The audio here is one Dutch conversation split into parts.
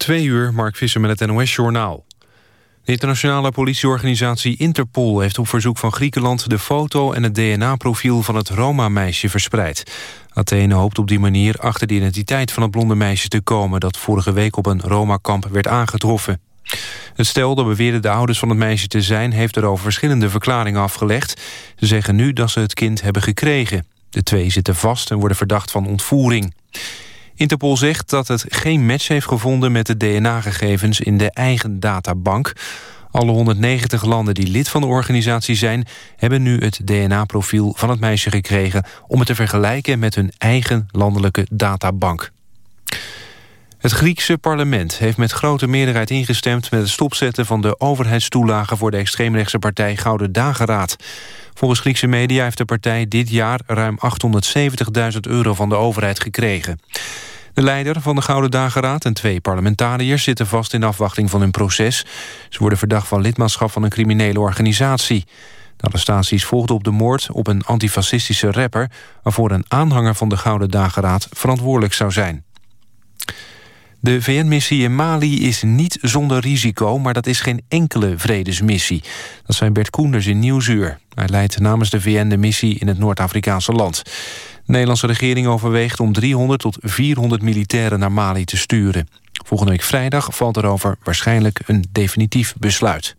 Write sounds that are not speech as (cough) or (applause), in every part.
Twee uur, Mark Visser met het NOS-journaal. De internationale politieorganisatie Interpol heeft op verzoek van Griekenland... de foto en het DNA-profiel van het Roma-meisje verspreid. Athene hoopt op die manier achter de identiteit van het blonde meisje te komen... dat vorige week op een Roma-kamp werd aangetroffen. Het stel dat beweerde de ouders van het meisje te zijn... heeft erover verschillende verklaringen afgelegd. Ze zeggen nu dat ze het kind hebben gekregen. De twee zitten vast en worden verdacht van ontvoering. Interpol zegt dat het geen match heeft gevonden met de DNA-gegevens in de eigen databank. Alle 190 landen die lid van de organisatie zijn... hebben nu het DNA-profiel van het meisje gekregen... om het te vergelijken met hun eigen landelijke databank. Het Griekse parlement heeft met grote meerderheid ingestemd... met het stopzetten van de overheidstoelagen... voor de extreemrechtse partij Gouden Dageraad. Volgens Griekse media heeft de partij dit jaar... ruim 870.000 euro van de overheid gekregen. De leider van de Gouden Dageraad en twee parlementariërs... zitten vast in afwachting van hun proces. Ze worden verdacht van lidmaatschap van een criminele organisatie. De arrestaties volgden op de moord op een antifascistische rapper... waarvoor een aanhanger van de Gouden Dageraad verantwoordelijk zou zijn. De VN-missie in Mali is niet zonder risico, maar dat is geen enkele vredesmissie. Dat zijn Bert Koenders in Nieuwsuur. Hij leidt namens de VN de missie in het Noord-Afrikaanse land. De Nederlandse regering overweegt om 300 tot 400 militairen naar Mali te sturen. Volgende week vrijdag valt erover waarschijnlijk een definitief besluit.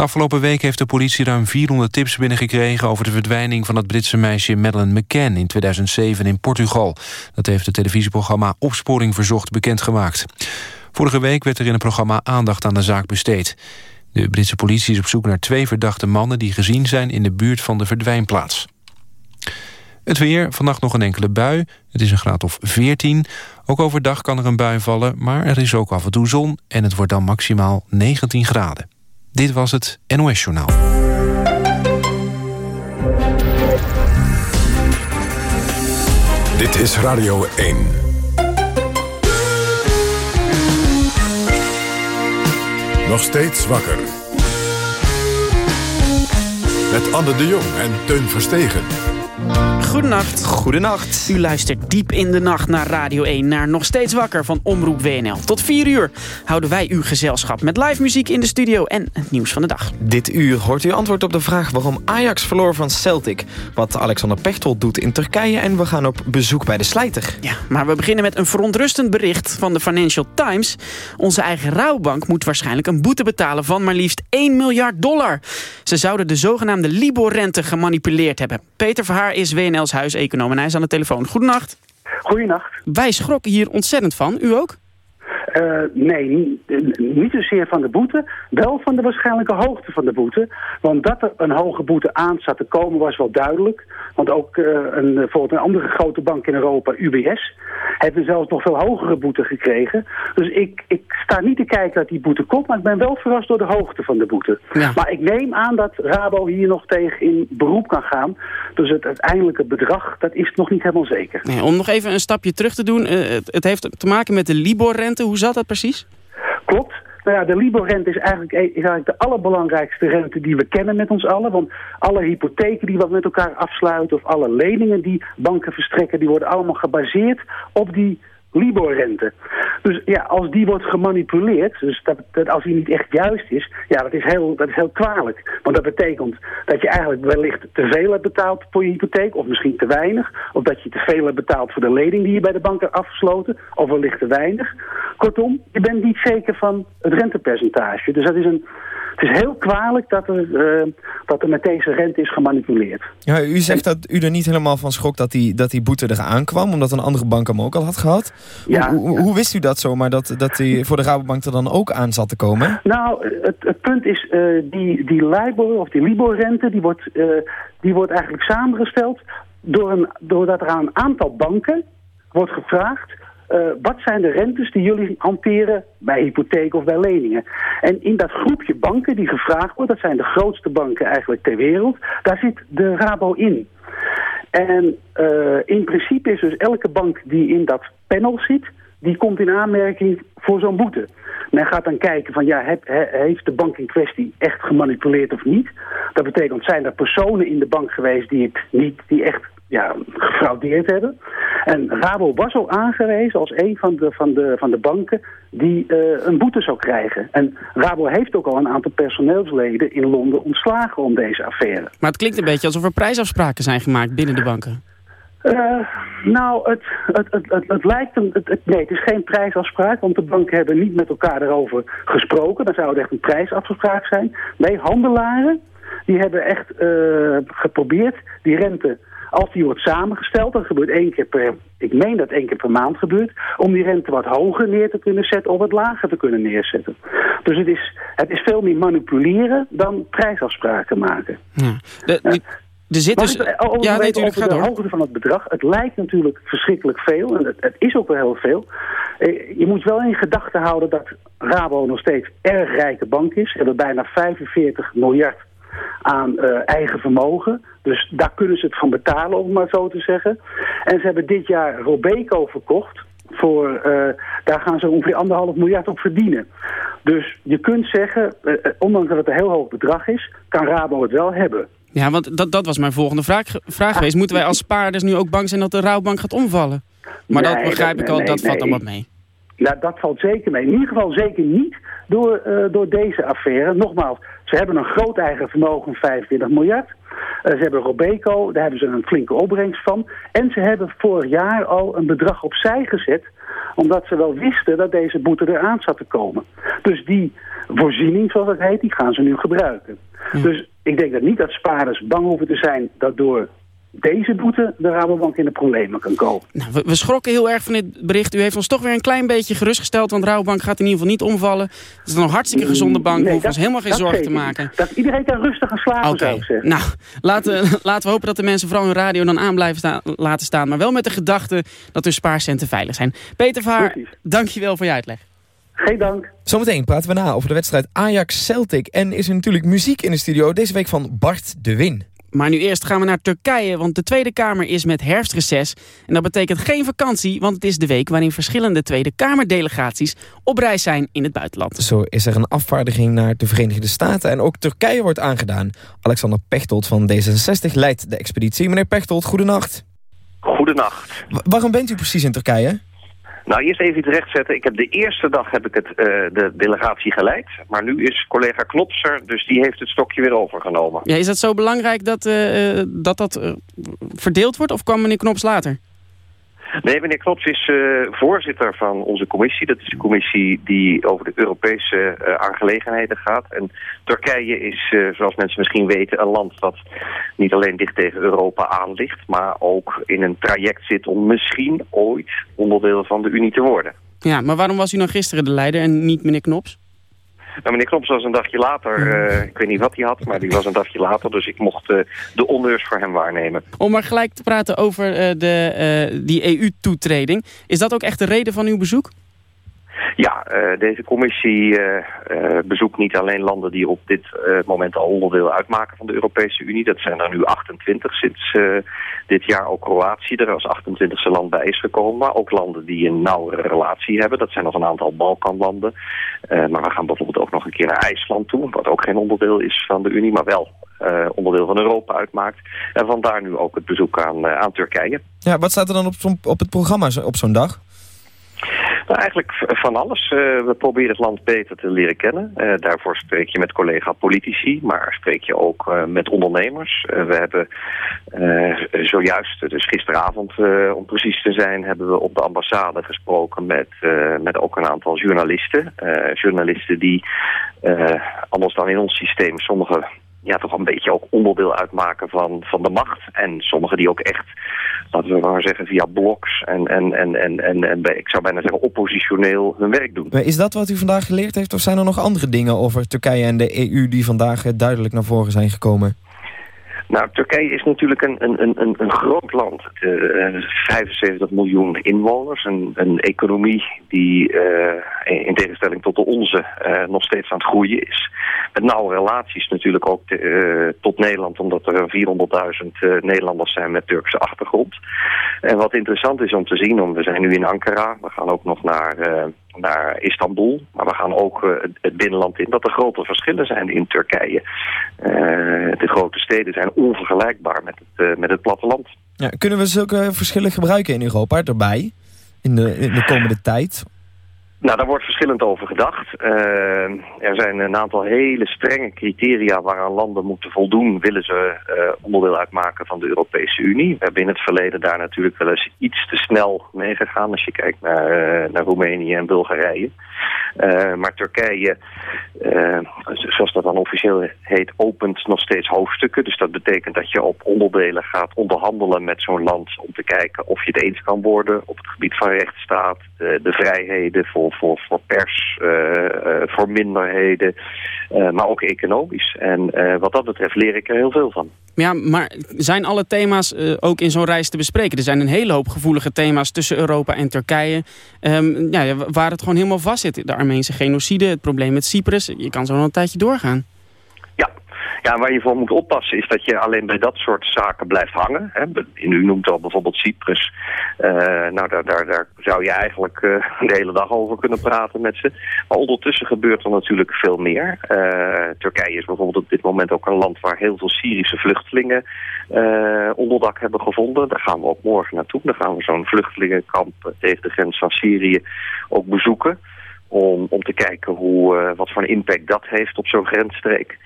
De afgelopen week heeft de politie ruim 400 tips binnengekregen... over de verdwijning van het Britse meisje Madeleine McCann in 2007 in Portugal. Dat heeft het televisieprogramma Opsporing Verzocht bekendgemaakt. Vorige week werd er in het programma aandacht aan de zaak besteed. De Britse politie is op zoek naar twee verdachte mannen... die gezien zijn in de buurt van de verdwijnplaats. Het weer, vannacht nog een enkele bui. Het is een graad of 14. Ook overdag kan er een bui vallen, maar er is ook af en toe zon... en het wordt dan maximaal 19 graden. Dit was het NOS Journaal. Dit is Radio 1. Nog steeds wakker. Met Anne de Jong en Teun Verstegen. Goedenacht. Goedenacht. U luistert diep in de nacht naar Radio 1, naar Nog Steeds Wakker van Omroep WNL. Tot 4 uur houden wij uw gezelschap met live muziek in de studio en het nieuws van de dag. Dit uur hoort u antwoord op de vraag waarom Ajax verloor van Celtic. Wat Alexander Pechtold doet in Turkije en we gaan op bezoek bij de slijter. Ja, maar we beginnen met een verontrustend bericht van de Financial Times. Onze eigen rouwbank moet waarschijnlijk een boete betalen van maar liefst 1 miljard dollar. Ze zouden de zogenaamde Libor-rente gemanipuleerd hebben. Peter Verhaar is WNL's huiseconoom en hij is aan de telefoon. Goedenacht. Goedenacht. Wij schrokken hier ontzettend van. U ook? Uh, nee, niet, zozeer van de boete, wel van de waarschijnlijke hoogte van de boete. Want dat er een hoge boete aan zat te komen was wel duidelijk. Want ook uh, een, bijvoorbeeld een andere grote bank in Europa, UBS, heeft zelfs nog veel hogere boete gekregen. Dus ik, ik sta niet te kijken dat die boete komt, maar ik ben wel verrast door de hoogte van de boete. Ja. Maar ik neem aan dat Rabo hier nog tegen in beroep kan gaan. Dus het uiteindelijke bedrag, dat is nog niet helemaal zeker. Nee, om nog even een stapje terug te doen. Uh, het, het heeft te maken met de Libor-rente. Hoe zat dat precies? Klopt. Nou ja, de Libor-rente is eigenlijk, is eigenlijk de allerbelangrijkste rente die we kennen met ons allen. Want alle hypotheken die we met elkaar afsluiten of alle leningen die banken verstrekken, die worden allemaal gebaseerd op die Libor-rente. Dus ja, als die wordt gemanipuleerd, dus dat, dat als die niet echt juist is, ja, dat is, heel, dat is heel kwalijk. Want dat betekent dat je eigenlijk wellicht te veel hebt betaald voor je hypotheek, of misschien te weinig. Of dat je te veel hebt betaald voor de lening die je bij de bank hebt afgesloten, of wellicht te weinig. Kortom, je bent niet zeker van het rentepercentage. Dus dat is een, het is heel kwalijk dat er, uh, dat er met deze rente is gemanipuleerd. Ja, u zegt dat u er niet helemaal van schrok dat die, dat die boete er aankwam... omdat een andere bank hem ook al had gehad. Ja. Hoe, hoe, hoe wist u dat zomaar, dat, dat die voor de Rabobank er dan ook aan zat te komen? Nou, het, het punt is, uh, die, die LIBOR of die Libor-rente... Die, wordt, uh, die wordt eigenlijk samengesteld door een, doordat er aan een aantal banken wordt gevraagd... Uh, wat zijn de rentes die jullie hanteren bij hypotheek of bij leningen? En in dat groepje banken die gevraagd wordt, dat zijn de grootste banken eigenlijk ter wereld, daar zit de Rabo in. En uh, in principe is dus elke bank die in dat panel zit, die komt in aanmerking voor zo'n boete. Men gaat dan kijken van ja, heeft de bank in kwestie echt gemanipuleerd of niet? Dat betekent, zijn er personen in de bank geweest die het niet, die echt ja, gefraudeerd hebben. En Rabo was al aangewezen als een van de, van de, van de banken die uh, een boete zou krijgen. En Rabo heeft ook al een aantal personeelsleden in Londen ontslagen om deze affaire. Maar het klinkt een beetje alsof er prijsafspraken zijn gemaakt binnen de banken. Uh, nou, het, het, het, het, lijkt een... Het, nee, het is geen prijsafspraak, want de banken hebben niet met elkaar erover gesproken. Dan zou het echt een prijsafspraak zijn. Nee, handelaren, die hebben echt uh, geprobeerd die rente als die wordt samengesteld, dat gebeurt één keer per, ik meen dat één keer per maand gebeurt, om die rente wat hoger neer te kunnen zetten of wat lager te kunnen neerzetten. Dus het is, het is veel meer manipuleren dan prijsafspraken maken. Ja. De, die, er zit dus... ja, nee, over de hoogte van het bedrag. Het lijkt natuurlijk verschrikkelijk veel. En het, het, is ook wel heel veel. Eh, je moet wel in gedachten houden dat Rabo nog steeds erg rijke bank is. Ze hebben bijna 45 miljard aan uh, eigen vermogen. Dus daar kunnen ze het van betalen, om maar zo te zeggen. En ze hebben dit jaar Robeco verkocht. Voor, uh, daar gaan ze ongeveer anderhalf miljard op verdienen. Dus je kunt zeggen, uh, ondanks dat het een heel hoog bedrag is, kan Rabo het wel hebben. Ja, want dat, dat was mijn volgende vraag, vraag geweest. Moeten wij als spaarders nu ook bang zijn dat de rouwbank gaat omvallen? Maar nee, dat begrijp dat, ik al, nee, dat nee, valt dan wat mee. Ja, dat valt zeker mee. In ieder geval zeker niet door, uh, door deze affaire. Nogmaals, ze hebben een groot eigen vermogen van 25 miljard. Uh, ze hebben Robeco, daar hebben ze een flinke opbrengst van. En ze hebben vorig jaar al een bedrag opzij gezet... omdat ze wel wisten dat deze boete eraan zat te komen. Dus die voorziening, zoals het heet, die gaan ze nu gebruiken. Ja. Dus ik denk dat niet dat spaarders bang hoeven te zijn... dat door deze boete de Rabobank in de problemen kan komen. Nou, we, we, schrokken heel erg van dit bericht. U heeft ons toch weer een klein beetje gerustgesteld... want Rabobank gaat in ieder geval niet omvallen. Het is een hartstikke gezonde bank. Nee, we hoeven ons helemaal geen zorgen te maken. Dat iedereen kan rustig gaan slapen, okay. zou ik zeggen. Nou, laten, (laughs) laten we hopen dat de mensen vooral hun radio dan aan blijven sta laten staan. Maar wel met de gedachte dat hun spaarcenten veilig zijn. Peter Vaar, dankjewel voor je uitleg. Geen dank. Zometeen praten we na over de wedstrijd Ajax-Celtic. En is er natuurlijk muziek in de studio. Deze week van Bart de Win. Maar nu eerst gaan we naar Turkije, want de Tweede Kamer is met herfstreces. En dat betekent geen vakantie, want het is de week waarin verschillende Tweede Kamerdelegaties op reis zijn in het buitenland. Zo is er een afvaardiging naar de Verenigde Staten en ook Turkije wordt aangedaan. Alexander Pechtold van D66 leidt de expeditie. Meneer Pechtold, goedenacht. Goedenacht. W waarom bent u precies in Turkije? Nou, eerst even iets rechtzetten. Ik heb de eerste dag heb ik het, uh, de delegatie geleid. Maar nu is collega Knopser, dus die heeft het stokje weer overgenomen. Ja, is dat zo belangrijk dat uh, dat, dat uh, verdeeld wordt? Of kwam meneer Knops later? Nee, meneer Knops is uh, voorzitter van onze commissie. Dat is de commissie die over de Europese uh, aangelegenheden gaat. En Turkije is, uh, zoals mensen misschien weten, een land dat niet alleen dicht tegen Europa aan ligt... maar ook in een traject zit om misschien ooit onderdeel van de Unie te worden. Ja, maar waarom was u dan gisteren de leider en niet meneer Knops? Nou, meneer Knops was een dagje later, uh, ik weet niet wat hij had, maar die was een dagje later. Dus ik mocht uh, de honneurs voor hem waarnemen. Om maar gelijk te praten over uh, de, die EU-toetreding. Is dat ook echt de reden van uw bezoek? Ja, uh, deze commissie uh, uh, bezoekt niet alleen landen die op dit moment al onderdeel uitmaken van de Europese Unie. Dat zijn er nu 28 sinds dit jaar ook Kroatië er als 28e land bij is gekomen. Maar ook landen die een nauwere relatie hebben. Dat zijn nog een aantal Balkanlanden. maar we gaan bijvoorbeeld ook nog een keer naar IJsland toe. Wat ook geen onderdeel is van de Unie, maar wel onderdeel van Europa uitmaakt. En vandaar nu ook het bezoek aan, aan Turkije. Ja, wat staat er dan op, op het programma op zo'n dag? Nou, eigenlijk van alles. Uh, we proberen het land beter te leren kennen. Uh, daarvoor spreek je met collega-politici, maar spreek je ook uh, met ondernemers. we hebben zojuist, dus gisteravond om precies te zijn, hebben we op de ambassade gesproken met, met ook een aantal journalisten. journalisten die, anders dan in ons systeem, sommige ja, toch een beetje ook onderdeel uitmaken van, van de macht. En sommigen die ook echt, laten we maar zeggen, via blogs en, en, en, en, en, en ik zou bijna zeggen oppositioneel hun werk doen. Is dat wat u vandaag geleerd heeft of zijn er nog andere dingen over Turkije en de EU die vandaag duidelijk naar voren zijn gekomen? Nou, Turkije is natuurlijk een, een, een, een groot land. Uh, 75 miljoen inwoners. Een, een economie die uh, in tegenstelling tot de onze nog steeds aan het groeien is. Met nauwe relaties natuurlijk ook tot Nederland. Omdat er 400.000 Nederlanders zijn met Turkse achtergrond. En wat interessant is om te zien, om, we zijn nu in Ankara. We gaan ook nog naar naar Istanbul. Maar we gaan ook eh, het binnenland in. Dat er grote verschillen zijn in Turkije. de grote steden zijn onvergelijkbaar met het, met het platteland. Ja, kunnen we zulke verschillen gebruiken in Europa erbij? In de, in de komende tijd? Nou, daar wordt verschillend over gedacht. Uh, er zijn een aantal hele strenge criteria waaraan landen moeten voldoen... willen ze uh, onderdeel uitmaken van de Europese Unie. We hebben in het verleden daar natuurlijk wel eens iets te snel mee gegaan... als je kijkt naar, uh, naar Roemenië en Bulgarije. maar Turkije, zoals dat dan officieel heet, opent nog steeds hoofdstukken. Dus dat betekent dat je op onderdelen gaat onderhandelen met zo'n land... om te kijken of je het eens kan worden op het gebied van rechtsstaat... de, de vrijheden voor voor, voor, pers, eh, eh, voor minderheden, eh, maar ook economisch. En wat dat betreft leer ik er heel veel van. Ja, maar zijn alle thema's ook in zo'n reis te bespreken? Er zijn een hele hoop gevoelige thema's tussen Europa en Turkije. Um, ja, waar het gewoon helemaal vast zit. De Armeense genocide, het probleem met Cyprus. Je kan zo nog een tijdje doorgaan. Ja, waar je voor moet oppassen is dat je alleen bij dat soort zaken blijft hangen. Hè. U noemt al bijvoorbeeld Cyprus. Uh, nou, daar, daar, daar zou je eigenlijk uh, de hele dag over kunnen praten met ze. Maar ondertussen gebeurt er natuurlijk veel meer. Uh, Turkije is bijvoorbeeld op dit moment ook een land waar heel veel Syrische vluchtelingen onderdak hebben gevonden. Daar gaan we ook morgen naartoe. Daar gaan we zo'n vluchtelingenkamp tegen de grens van Syrië ook bezoeken. Om, om te kijken hoe, wat voor een impact dat heeft op zo'n grensstreek.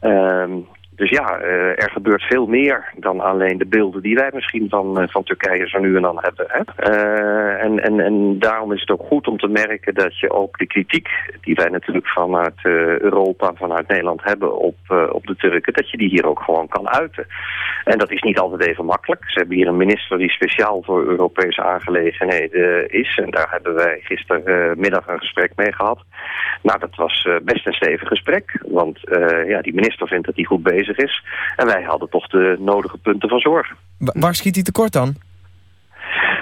Um, dus ja, uh, er gebeurt veel meer dan alleen de beelden die wij misschien van, uh, van Turkije zo nu en dan hebben. Hè? Uh, en, en, en daarom is het ook goed om te merken dat je ook de kritiek die wij natuurlijk vanuit Europa, vanuit Nederland hebben op, op de Turken, dat je die hier ook gewoon kan uiten. En dat is niet altijd even makkelijk. Ze hebben hier een minister die speciaal voor Europese aangelegenheden is. En daar hebben wij gistermiddag een gesprek mee gehad. Nou, dat was best een stevig gesprek. Want ja, die minister vindt dat hij goed bezig is. En wij hadden toch de nodige punten van zorgen. waar schiet hij tekort dan?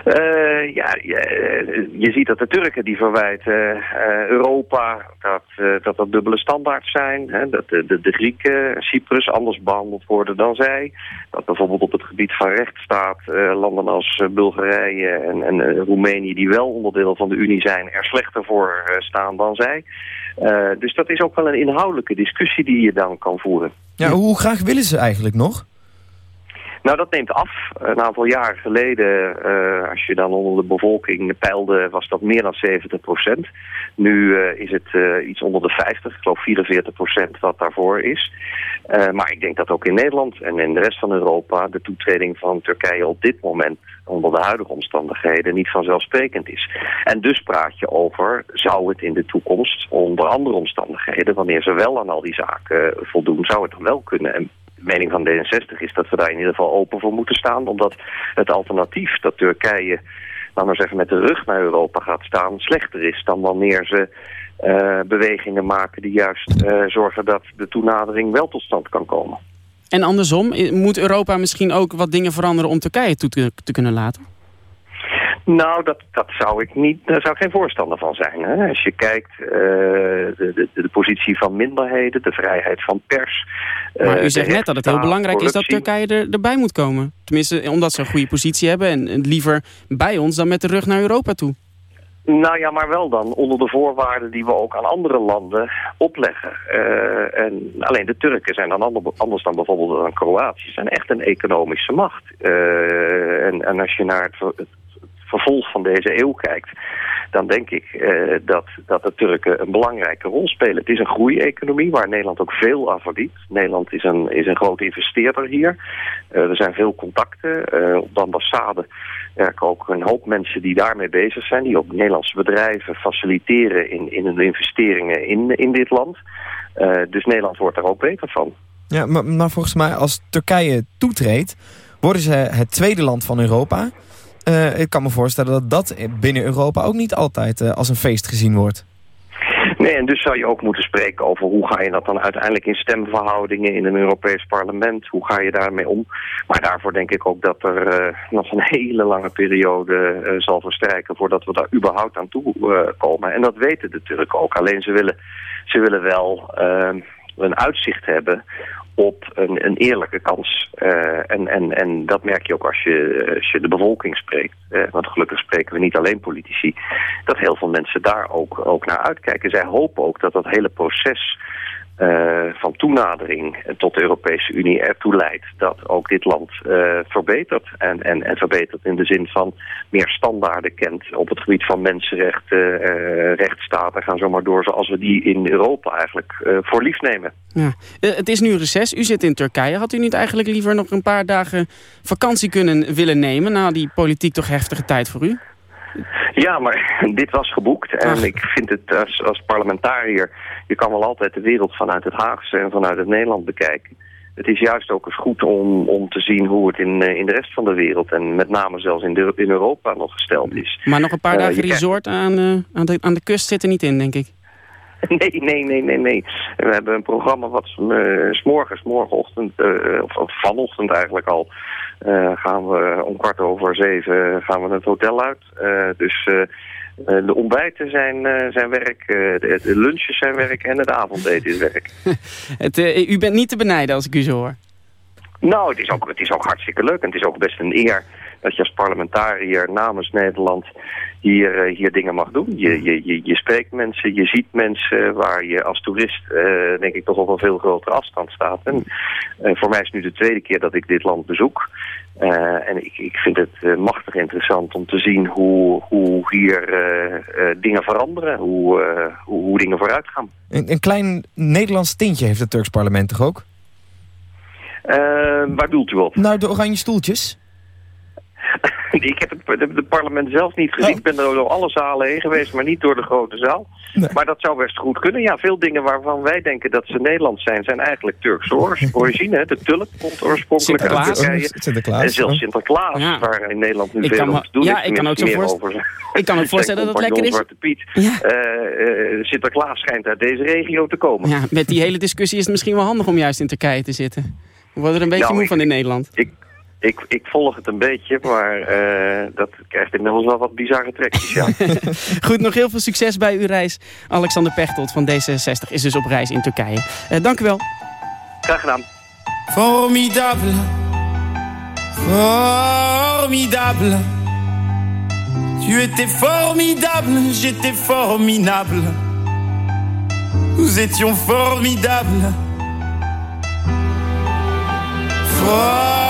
Uh, ja, je, je, ziet dat de Turken die verwijten uh, Europa dat, dat dat dubbele standaards zijn. Hè, dat de, de, de Grieken, Cyprus anders behandeld worden dan zij. Dat bijvoorbeeld op het gebied van rechtsstaat landen als Bulgarije en, en Roemenië die wel onderdeel van de Unie zijn er slechter voor staan dan zij. dus dat is ook wel een inhoudelijke discussie die je dan kan voeren. Ja, hoe graag willen ze eigenlijk nog? Nou, dat neemt af. Een aantal jaar geleden, uh, als je dan onder de bevolking peilde, was dat meer dan 70 procent. Nu uh, is het uh, iets onder de 50, ik geloof 44 procent wat daarvoor is. maar ik denk dat ook in Nederland en in de rest van Europa de toetreding van Turkije op dit moment onder de huidige omstandigheden niet vanzelfsprekend is. En dus praat je over, zou het in de toekomst onder andere omstandigheden, wanneer ze wel aan al die zaken voldoen, zou het dan wel kunnen. En mening van D66 is dat we daar in ieder geval open voor moeten staan. Omdat het alternatief dat Turkije, laten we zeggen, met de rug naar Europa gaat staan... slechter is dan wanneer ze uh, bewegingen maken die juist uh, zorgen dat de toenadering wel tot stand kan komen. En andersom, moet Europa misschien ook wat dingen veranderen om Turkije toe te kunnen laten? Nou, dat, dat zou ik niet, daar zou ik geen voorstander van zijn. Hè? Als je kijkt, uh, de, de, de positie van minderheden, de vrijheid van pers. Uh, maar u zegt net dat het heel belangrijk is dat Turkije er, erbij moet komen. Tenminste, omdat ze een goede positie hebben en liever bij ons dan met de rug naar Europa toe. Nou ja, maar wel dan onder de voorwaarden die we ook aan andere landen opleggen. Uh, en alleen de Turken zijn dan anders dan bijvoorbeeld dan Kroatië. zijn echt een economische macht. Uh, en, en als je naar het vervolg van deze eeuw kijkt, dan denk ik uh, dat, dat de Turken een belangrijke rol spelen. Het is een groeieconomie waar Nederland ook veel aan verdient. Nederland is een, is een grote investeerder hier. Uh, er zijn veel contacten. Uh, op de ambassade werken ook een hoop mensen die daarmee bezig zijn. Die ook Nederlandse bedrijven faciliteren in, in hun investeringen in, in dit land. dus Nederland wordt daar ook beter van. Ja, maar, maar volgens mij als Turkije toetreedt... worden ze het tweede land van Europa... Uh, ik kan me voorstellen dat dat binnen Europa ook niet altijd uh, als een feest gezien wordt. Nee, en dus zou je ook moeten spreken over hoe ga je dat dan uiteindelijk in stemverhoudingen in een Europees parlement, hoe ga je daarmee om? Maar daarvoor denk ik ook dat er uh, nog een hele lange periode zal verstrijken voordat we daar überhaupt aan toe komen. En dat weten de Turken ook. Alleen ze willen, ze willen wel een uitzicht hebben op een, een eerlijke kans. Uh, en, en, en dat merk je ook als je, als je de bevolking spreekt. Uh, want gelukkig spreken we niet alleen politici. Dat heel veel mensen daar ook, ook naar uitkijken. Zij hopen ook dat dat hele proces van toenadering tot de Europese Unie ertoe leidt dat ook dit land uh, verbetert. En, en, en verbetert in de zin van meer standaarden kent op het gebied van mensenrechten, uh, rechtsstaat. En gaan zomaar door zoals we die in Europa eigenlijk voor lief nemen. Ja. het is nu reces. U zit in Turkije. Had u niet eigenlijk liever nog een paar dagen vakantie kunnen willen nemen na die politiek toch heftige tijd voor u? Ja, maar (laughs) dit was geboekt. En Ach. ik vind het als, als parlementariër... je kan wel altijd de wereld vanuit het Haagse en vanuit het Nederland bekijken. Het is juist ook eens goed om, om te zien hoe het in, in de rest van de wereld... en met name zelfs in, de, in Europa nog gesteld is. Maar nog een paar uh, dagen resort aan, uh, aan, de, aan de kust zit er niet in, denk ik. (laughs) Nee, nee, nee, nee, nee. We hebben een programma wat uh, smorgens, morgenochtend, uh, of, of vanochtend eigenlijk al, uh, gaan we om kwart over zeven gaan we het hotel uit. dus de ontbijten zijn, zijn werk, de, de lunches zijn werk en het avondeten is werk. (laughs) het, u bent niet te benijden als ik u zo hoor. Nou, het is, ook, het is ook hartstikke leuk en het is ook best een eer dat je als parlementariër namens Nederland hier, uh, hier dingen mag doen. Je, je, je, je, spreekt mensen, je ziet mensen waar je als toerist uh, denk ik toch op een veel grotere afstand staat. En uh, voor mij is het nu de tweede keer dat ik dit land bezoek. en ik, ik vind het machtig interessant om te zien hoe, hoe hier dingen veranderen, hoe, hoe, hoe, dingen vooruit gaan. Een, een klein Nederlands tintje heeft het Turks parlement toch ook? waar doelt u op? Nou, de oranje stoeltjes. (laughs) ik heb het, parlement zelf niet gezien. Oh. Ik ben er door alle zalen heen geweest, maar niet door de grote zaal. Nee. Maar dat zou best goed kunnen. Ja, veel dingen waarvan wij denken dat ze Nederlands zijn, zijn eigenlijk Turkse (laughs) origine. De tulp komt oorspronkelijk uit Turkije. Sinterklaas. En zelfs Sinterklaas, ja. waar in Nederland nu ik veel om te doen ja, ik kan ook zo (laughs) voorstellen. Ik kan ook voorstellen dat het lekker is. Zwarte Piet. Ja. Uh, uh, Sinterklaas schijnt uit deze regio te komen. Ja, met die hele discussie is het misschien wel handig om juist in Turkije te zitten. We worden er een beetje nou, moe ik, van in Nederland. Ik, ik, ik volg het een beetje, maar uh, dat krijgt inmiddels wel wat bizarre trekjes, ja. (laughs) Goed, nog heel veel succes bij uw reis. Alexander Pechtold van D66 is dus op reis in Turkije. Uh, dank u wel. Graag gedaan. Formidable. Formidable. Tu étais formidable, j'étais formidable. Nous étions formidables. Formidable.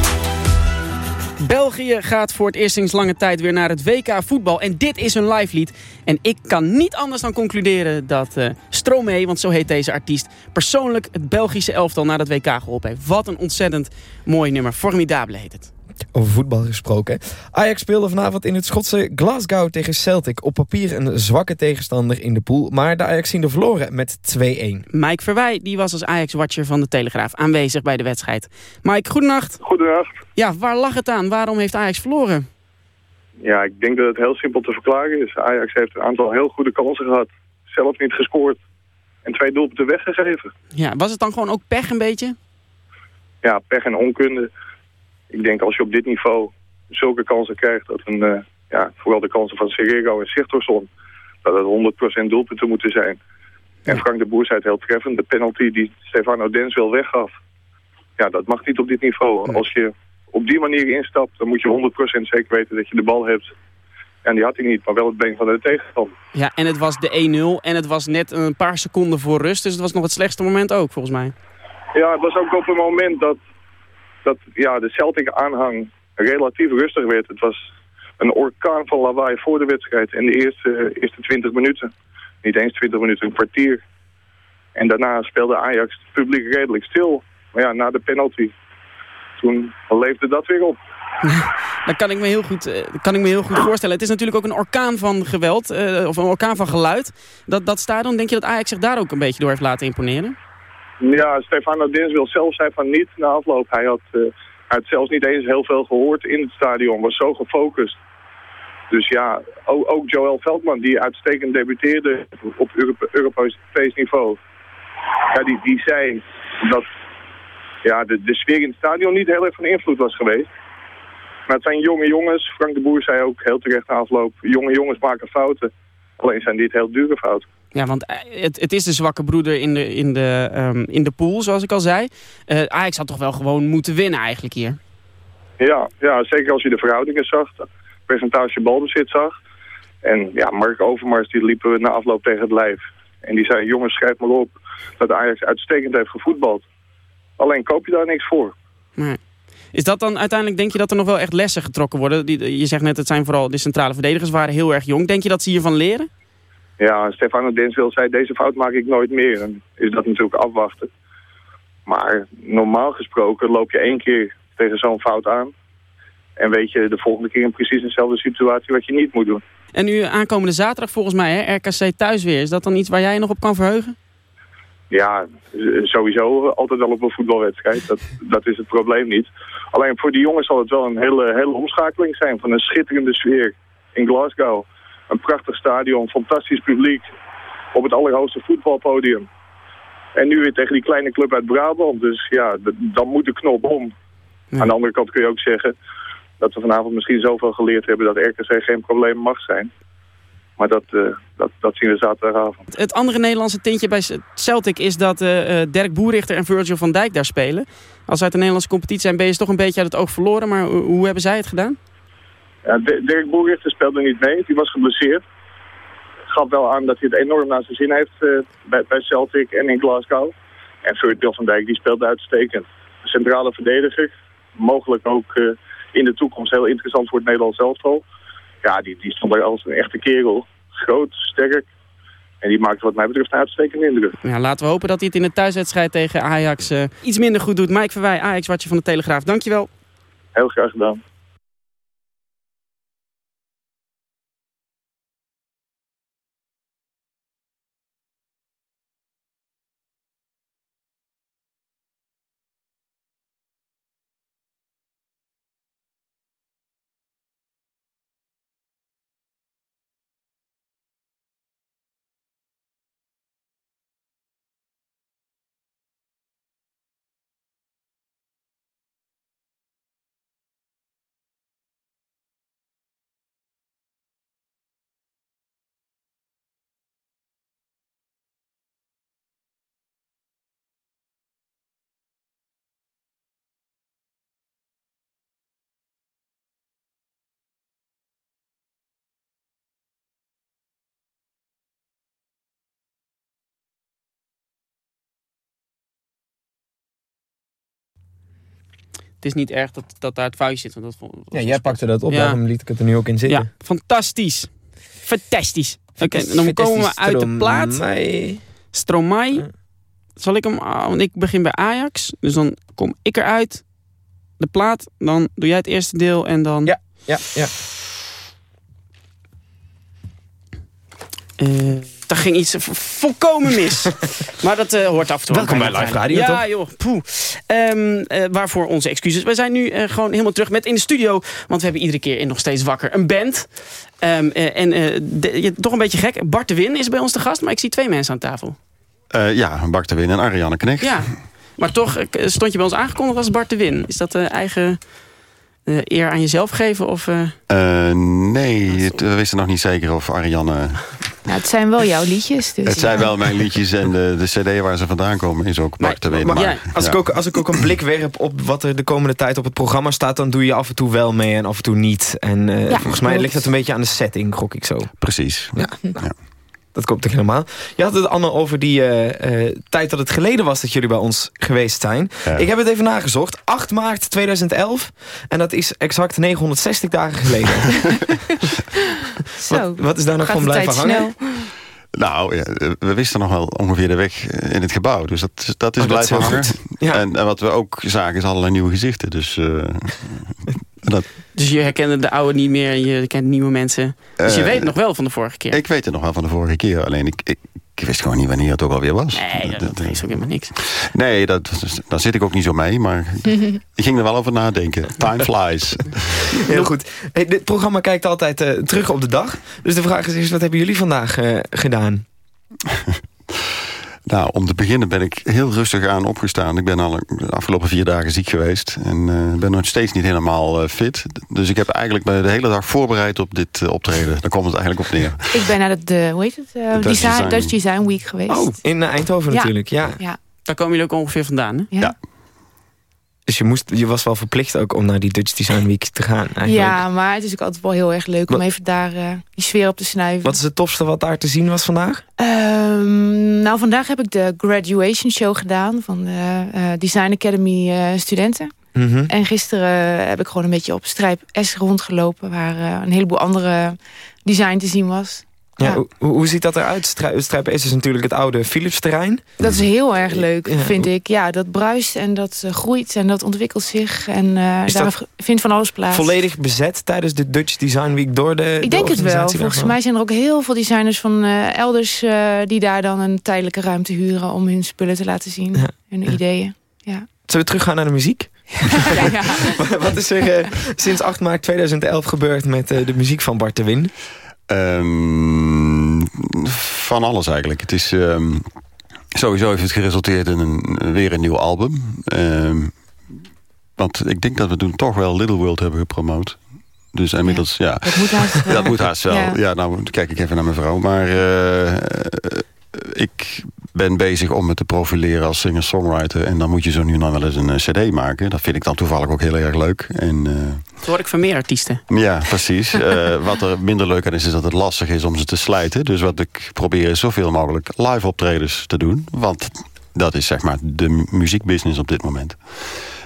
België gaat voor het eerst sinds lange tijd weer naar het WK voetbal. En dit is een live lied. En ik kan niet anders dan concluderen dat uh, Stromae, want zo heet deze artiest... persoonlijk het Belgische elftal naar het WK geholpen heeft. Wat een ontzettend mooi nummer. Formidabele heet het. Over voetbal gesproken. Ajax speelde vanavond in het Schotse Glasgow tegen Celtic. Op papier een zwakke tegenstander in de pool. Maar de Ajaxiden verloren met 2-1. Mike Verwij die was als Ajax-watcher van de Telegraaf aanwezig bij de wedstrijd. Mike, goedenacht. Goedenacht. Ja, waar lag het aan? Waarom heeft Ajax verloren? Ja, ik denk dat het heel simpel te verklaren is. Ajax heeft een aantal heel goede kansen gehad. Zelf niet gescoord. En twee doelpunten weggegeven. Ja, was het dan gewoon ook pech een beetje? Ja, pech en onkunde ik denk als je op dit niveau zulke kansen krijgt, dat een, uh, ja, vooral de kansen van Serrero en Sigtorsson, dat het 100% doelpunten moeten zijn. En Frank de Boer zei het heel treffend, de penalty die Stefano Dens wel weggaf. Ja, dat mag niet op dit niveau. Als je op die manier instapt, dan moet je 100% zeker weten dat je de bal hebt. En die had hij niet, maar wel het been van de tegenstander. Ja, en het was de 1-0 en het was net een paar seconden voor rust. Dus het was nog het slechtste moment ook, volgens mij. Ja, het was ook op een moment dat dat ja, de Celtic-aanhang relatief rustig werd. Het was een orkaan van lawaai voor de wedstrijd. En de eerste, eerste 20 minuten, niet eens 20 minuten, een kwartier. En daarna speelde Ajax het publiek redelijk stil. Maar ja, na de penalty, toen leefde dat weer op. (laughs) dat kan ik me heel goed, eh, kan ik me heel goed voorstellen. Het is natuurlijk ook een orkaan van geweld, uh, of een orkaan van geluid. Dat, dat stadion, denk je dat Ajax zich daar ook een beetje door heeft laten imponeren? Ja, Stefano wil zelf zei van niet na afloop. Hij had, uh, hij zelfs niet eens heel veel gehoord in het stadion. Was zo gefocust. Dus ja, ook, ook Joël Veldman, die uitstekend debuteerde op Europees niveau. Ja, die, die zei dat ja, de, de sfeer in het stadion niet heel erg van invloed was geweest. Maar het zijn jonge jongens. Frank de Boer zei ook heel terecht afloop. Jonge jongens maken fouten. Alleen zijn dit heel dure fouten. Ja, want eh, het, het is de zwakke broeder in de, in de, um, in de pool, zoals ik al zei. Uh, Ajax had toch wel gewoon moeten winnen eigenlijk hier? Ja, ja, zeker als je de verhoudingen zag. Het percentage balbezit zag. En ja, Mark Overmars die liepen na afloop tegen het lijf. En die zei, jongens, schrijf maar op dat Ajax uitstekend heeft gevoetbald. Alleen koop je daar niks voor. Nee. Is dat dan uiteindelijk, denk je dat er nog wel echt lessen getrokken worden? Die, je zegt net, het zijn vooral de centrale verdedigers waren heel erg jong. Denk je dat ze hiervan leren? Ja, Stefano Denswil zei, deze fout maak ik nooit meer. En is dat natuurlijk afwachten. Maar normaal gesproken loop je één keer tegen zo'n fout aan. En weet je de volgende keer in precies dezelfde situatie wat je niet moet doen. En nu aankomende zaterdag volgens mij, hè, RKC thuis weer. Is dat dan iets waar jij nog op kan verheugen? Ja, sowieso altijd wel op een voetbalwedstrijd. Dat, dat is het probleem niet. Alleen voor die jongens zal het wel een hele, hele omschakeling zijn van een schitterende sfeer in Glasgow. Een prachtig stadion, fantastisch publiek op het allerhoogste voetbalpodium. En nu weer tegen die kleine club uit Brabant. Dus ja, dan moet de knop om. Aan de andere kant kun je ook zeggen dat we vanavond misschien zoveel geleerd hebben dat RKC geen probleem mag zijn. Maar dat, uh, dat, dat zien we zaterdagavond. Het andere Nederlandse tintje bij Celtic is dat uh, Dirk Boerichter en Virgil van Dijk daar spelen. Als ze uit de Nederlandse competitie zijn, ben je toch een beetje uit het oog verloren. Maar hoe hebben zij het gedaan? Ja, Dirk Boerichter speelde niet mee, die was geblesseerd. Gaf wel aan dat hij het enorm naar zijn zin heeft uh, bij, bij, Celtic en in Glasgow. En Virgil van Dijk die speelde uitstekend. Centrale verdediger, mogelijk ook uh, in de toekomst heel interessant voor het Nederlands elftal. Ja, die, die stond daar als een echte kerel. Groot, sterk. En die maakte wat mij betreft een uitstekende indruk. Ja, laten we hopen dat hij het in de thuiswedstrijd tegen Ajax uh, iets minder goed doet. Mike Verwij, Ajax-watje van de Telegraaf. Dankjewel. Heel graag gedaan. Het is niet erg dat, dat daar het foutje zit. Want dat vond- Ja, jij pakte dat op, Ja. daarom liet ik het er nu ook in zitten. Ja, fantastisch. Fantastisch. Oké, dan komen we uit de plaat. Stromae. Zal ik hem... ah, Want ik begin bij Ajax. Dus dan kom ik eruit. De plaat. Dan doe jij het eerste deel en dan... Ja, ja, ja. Eh, daar ging iets volkomen mis. (laughs) maar dat eh, hoort af en toe. Welkom bij Live. Radio, Ja, toch? joh. Poeh. Ehm, eh, waarvoor onze excuses. We zijn nu eh, gewoon helemaal terug met in de studio. Want we hebben iedere keer in Nog Steeds Wakker een band. Ehm, eh, en eh, de- je- toch een beetje gek. Bart de Win is bij ons te gast. Maar ik zie twee mensen aan tafel. Eh, ja, Bart de Win en Ariane Knecht. Ja. Maar toch stond je bij ons aangekondigd als Bart de Win. Is dat eigen eer aan jezelf geven? Of, eh, Eh, nee, het- we wisten nog niet zeker of Ariane... (laughs) Nou, het zijn wel jouw liedjes. Dus Het zijn wel mijn liedjes en de, de cd waar ze vandaan komen is ook Bart de Win. Maar, Ja. als, ik ook, als ik ook een blik werp op wat er de komende tijd op het programma staat... dan doe je af en toe wel mee en af en toe niet. En eh, Ja, volgens mij klopt. ligt dat een beetje aan de setting, gok ik zo. Precies. Ja, Dat komt toch helemaal. Je had het, Anne, over die eh, eh, tijd dat het geleden was dat jullie bij ons geweest zijn. Ja. Ik heb het even nagezocht. 8 maart 2011. En dat is exact 960 dagen geleden. (laughs) (laughs) Zo, wat, wat is daar nog gaat van blijven hangen? snel. Nou, ja, we wisten nog wel ongeveer de weg in het gebouw. Dus dat, dat is Oh, dat is blijven hangen. Ja. En, en wat we ook zagen is allerlei nieuwe gezichten. Dus eh, (laughs) dat, dus je herkende de oude niet meer. en Je kent nieuwe mensen. Dus je Eh, weet nog wel van de vorige keer. ik weet het nog wel van de vorige keer. Alleen ik, ik, ik wist gewoon niet wanneer het ook alweer was. Nee, dat, dat is ook helemaal niks. Nee, dat, daar zit ik ook niet zo mee. Maar (laughs) ik ging er wel over nadenken. Time flies. Heel goed. Hey, dit programma kijkt altijd eh, terug op de dag. Dus de vraag is eerst, wat hebben jullie vandaag eh, gedaan? (laughs) Nou, om te beginnen ben ik heel rustig aan opgestaan. Ik ben al de afgelopen vier dagen ziek geweest. En eh, ben nog steeds niet helemaal eh, fit. Dus ik heb eigenlijk de hele dag voorbereid op dit eh, optreden. Daar komt het eigenlijk op neer. (laughs) Ik ben naar de, hoe heet het? eh, Dutch design, Design. Dutch Design Week geweest. Oh, in Eindhoven Ja. natuurlijk, ja. Ja, Daar komen jullie ook ongeveer vandaan, hè? ja. Ja. Dus je, moest, je was wel verplicht ook om naar die Dutch Design Week te gaan eigenlijk. Ja, maar het is ook altijd wel heel erg leuk om Wat- even daar eh, die sfeer op te snuiven. Wat is het tofste wat daar te zien was vandaag? Ehm, nou, vandaag heb ik de graduation show gedaan van de eh, Design Academy eh, studenten. Mhm. En gisteren heb ik gewoon een beetje op Strijp S rondgelopen... waar een heleboel andere design te zien was. Ja, Ja. Hoe, hoe ziet dat eruit? Strijp, S is natuurlijk het oude Philips-terrein. Dat is heel erg leuk, Ja. vind ik. Ja, dat bruist en dat eh, groeit en dat ontwikkelt zich. En eh daar vindt van alles plaats. Volledig bezet tijdens de Dutch Design Week door de Ik de denk het wel. Volgens mij zijn er ook heel veel designers van eh, elders... die daar dan een tijdelijke ruimte huren... om hun spullen te laten zien. Ja. Hun ideeën. Zullen we teruggaan naar de muziek? (laughs) ja, ja. (laughs) Wat is er sinds 8 maart 2011 gebeurd met de muziek van Bart de Win? Ehm, van alles eigenlijk. Het is ehm, sowieso heeft het geresulteerd in een, weer een nieuw album. Ehm, want ik denk dat we toen toch wel Little World hebben gepromoot. Dus inmiddels, ja. Dat moet haast (laughs) wel. Dat moet haast wel. Ja. Ja, nou kijk ik even naar mijn vrouw. Maar eh, ik ben bezig om me te profileren als singer-songwriter. En dan moet je zo nu en dan wel eens een eh, cd maken. Dat vind ik dan toevallig ook heel erg leuk. En, eh, Dat hoor ik van meer artiesten. ja, precies. (laughs) Eh, wat er minder leuk aan is, is dat het lastig is om ze te slijten. Dus wat ik probeer is zoveel mogelijk live optredens te doen. Want dat is zeg maar de mu- muziekbusiness op dit moment.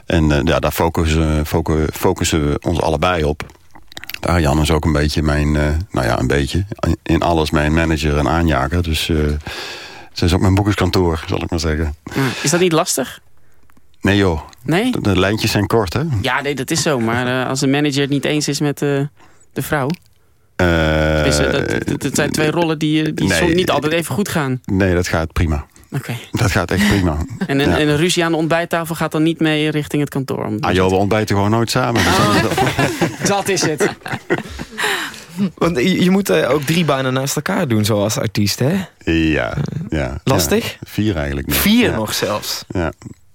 En eh, ja, daar focussen, focu- focussen we ons allebei op. Arjan is ook een beetje mijn, eh, nou ja, een beetje, in alles mijn manager en aanjager. Dus eh ze is ook mijn boekerskantoor, zal ik maar zeggen. Ja. Is dat niet lastig? Nee joh, Nee? de, de lijntjes zijn kort hè. Ja, nee, dat is zo. Maar eh, als een manager het niet eens is met de vrouw... Dat, zijn twee rollen die, die nee, soms niet altijd even goed gaan. Nee, dat gaat prima. Oké. Dat gaat echt prima. (laughs) En, een, Ja. en een ruzie aan de ontbijttafel gaat dan niet mee richting het kantoor. om- Ah joh, we ontbijten gewoon nooit samen. Dus dan- (laughs) (laughs) Dat is het. Want je, moet eh, ook drie banen naast elkaar doen, zoals artiest, hè? ja, ja. Lastig? Ja, vier eigenlijk. nog. Vier Ja, nog zelfs. Ja.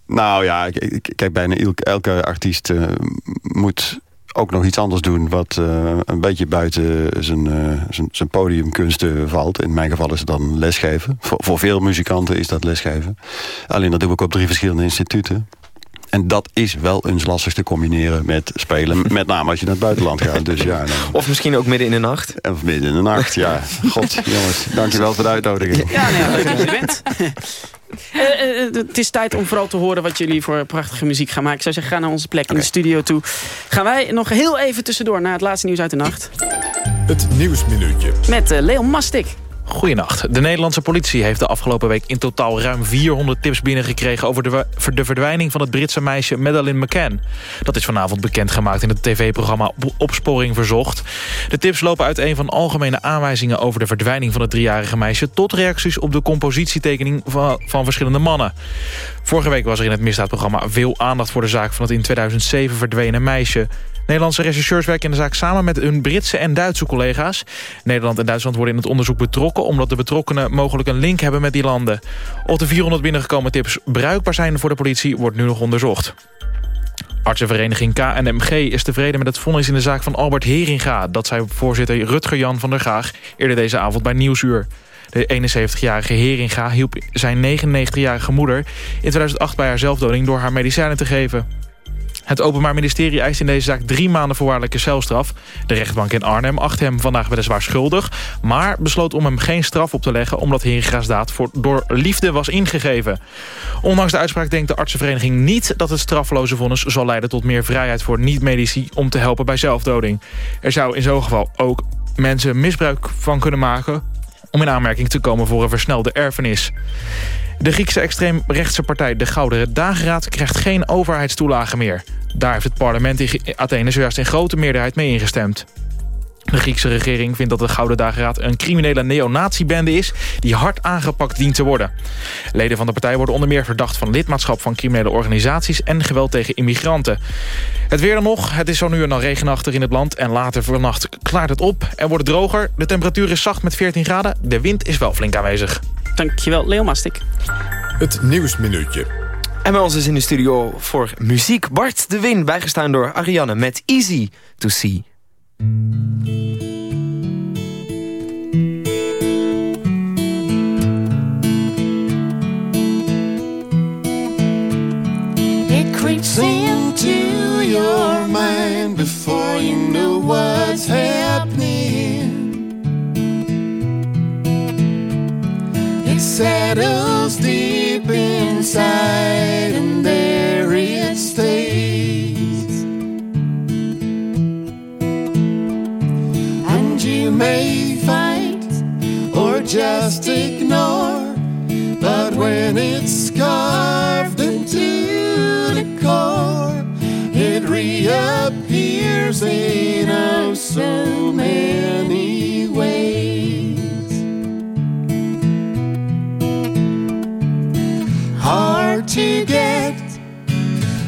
Nou ja, kijk, bijna elke, elke artiest eh, moet ook nog iets anders doen... wat eh, een beetje buiten zijn, eh, zijn, zijn podiumkunsten valt. In mijn geval is het dan lesgeven. Voor, voor veel muzikanten is dat lesgeven. Alleen dat doe ik op drie verschillende instituten. En dat is wel eens lastig te combineren met spelen. (laughs) Met name als je naar het buitenland gaat. Dus ja, Of misschien ook midden in de nacht. of midden in de nacht. Ja, (laughs) god jongens, dankjewel voor de uitnodiging. Ja, nee, leuk dat je bent. Eh, eh, het is tijd om vooral te horen wat jullie voor prachtige muziek gaan maken. Ik zou zeggen, ga naar onze plek in de studio toe. Gaan wij nog heel even tussendoor naar het laatste nieuws uit de nacht. Het Nieuwsminuutje. Met uh, Leon Mastik. Goedenacht. De Nederlandse politie heeft de afgelopen week in totaal ruim 400 tips binnengekregen over de, verdwijning van het Britse meisje Madeleine McCann. Dat is vanavond bekendgemaakt in het tv-programma Opsporing Verzocht. De tips lopen uiteen van algemene aanwijzingen over de verdwijning van het driejarige meisje... tot reacties op de compositietekening van, van verschillende mannen. Vorige week was er in het misdaadprogramma veel aandacht voor de zaak van het in 2007 verdwenen meisje. Nederlandse rechercheurs werken in de zaak samen met hun Britse en Duitse collega's. Nederland en Duitsland worden in het onderzoek betrokken... omdat de betrokkenen mogelijk een link hebben met die landen. Of de 400 binnengekomen tips bruikbaar zijn voor de politie... wordt nu nog onderzocht. Artsenvereniging KNMG is tevreden met het vonnis in de zaak van Albert Heringa. Dat zei voorzitter Rutger Jan van der Graag eerder deze avond bij Nieuwsuur. De 71-jarige Heringa hielp zijn 99-jarige moeder in 2008 bij haar zelfdoding door haar medicijnen te geven. Het Openbaar Ministerie eist in deze zaak drie maanden voorwaardelijke celstraf. De rechtbank in Arnhem acht hem vandaag weliswaar schuldig... maar besloot om hem geen straf op te leggen... omdat Heringa's daad voor, door liefde was ingegeven. Ondanks de uitspraak denkt de artsenvereniging niet... dat het straffeloze vonnis zal leiden tot meer vrijheid voor niet-medici... om te helpen bij zelfdoding. Er zou in zo'n geval ook mensen misbruik van kunnen maken... om in aanmerking te komen voor een versnelde erfenis. De Griekse extreemrechtse partij De Gouden Dageraad krijgt geen overheidstoelagen meer. Daar heeft het parlement in Athene zojuist in grote meerderheid mee ingestemd. De Griekse regering vindt dat de Gouden Dageraad een criminele neonatiebende is... die hard aangepakt dient te worden. Leden van de partij worden onder meer verdacht van lidmaatschap van criminele organisaties... en geweld tegen immigranten. Het weer dan nog. Het is zo nu en dan regenachtig in het land... en later vannacht klaart het op en wordt het droger. De temperatuur is zacht met 14 graden. De wind is wel flink aanwezig. Dankjewel, Leo Mastik. Het Nieuwsminuutje. En bij ons is in de studio voor muziek Bart de Win... bijgestaan door Ariane met Easy to See. It creeps into your mind before you know what's happening. It settles deep inside may fight or just ignore, but when it's carved into the core, it reappears in oh so many ways. Hard to get,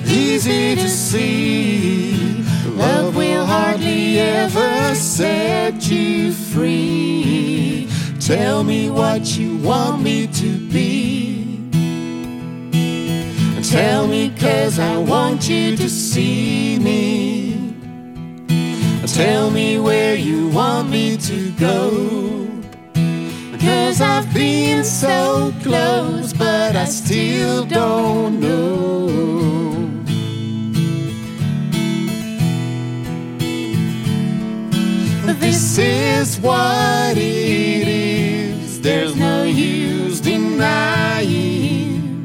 easy to see. Love will hardly ever set you free. Tell me what you want me to be. Tell me cause I want you to see me. Tell me where you want me to go. Cause I've been so close, but I still don't know. This is what it is, there's no use denying.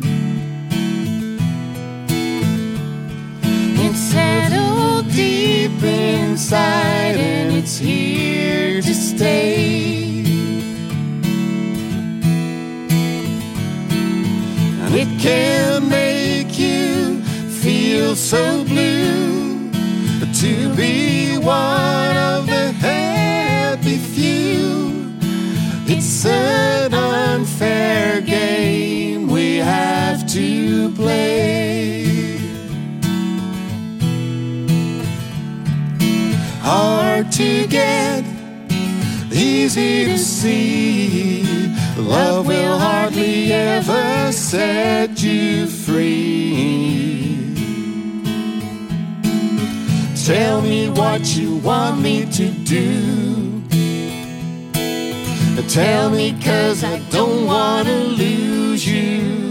It's settled deep inside, and it's here to stay. And it can make you feel so blue to be one an unfair game we have to play. Hard to get, easy to see. Love will hardly ever set you free. Tell me what you want me to do. Tell me cause I don't wanna lose you.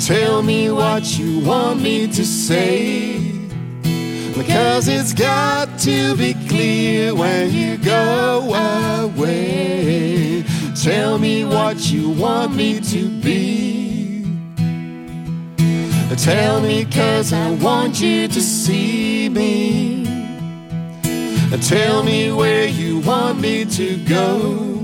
Tell me what you want me to say. Because it's got to be clear when you go away. Tell me what you want me to be. Tell me cause I want you to see me. Tell me where you want me to go.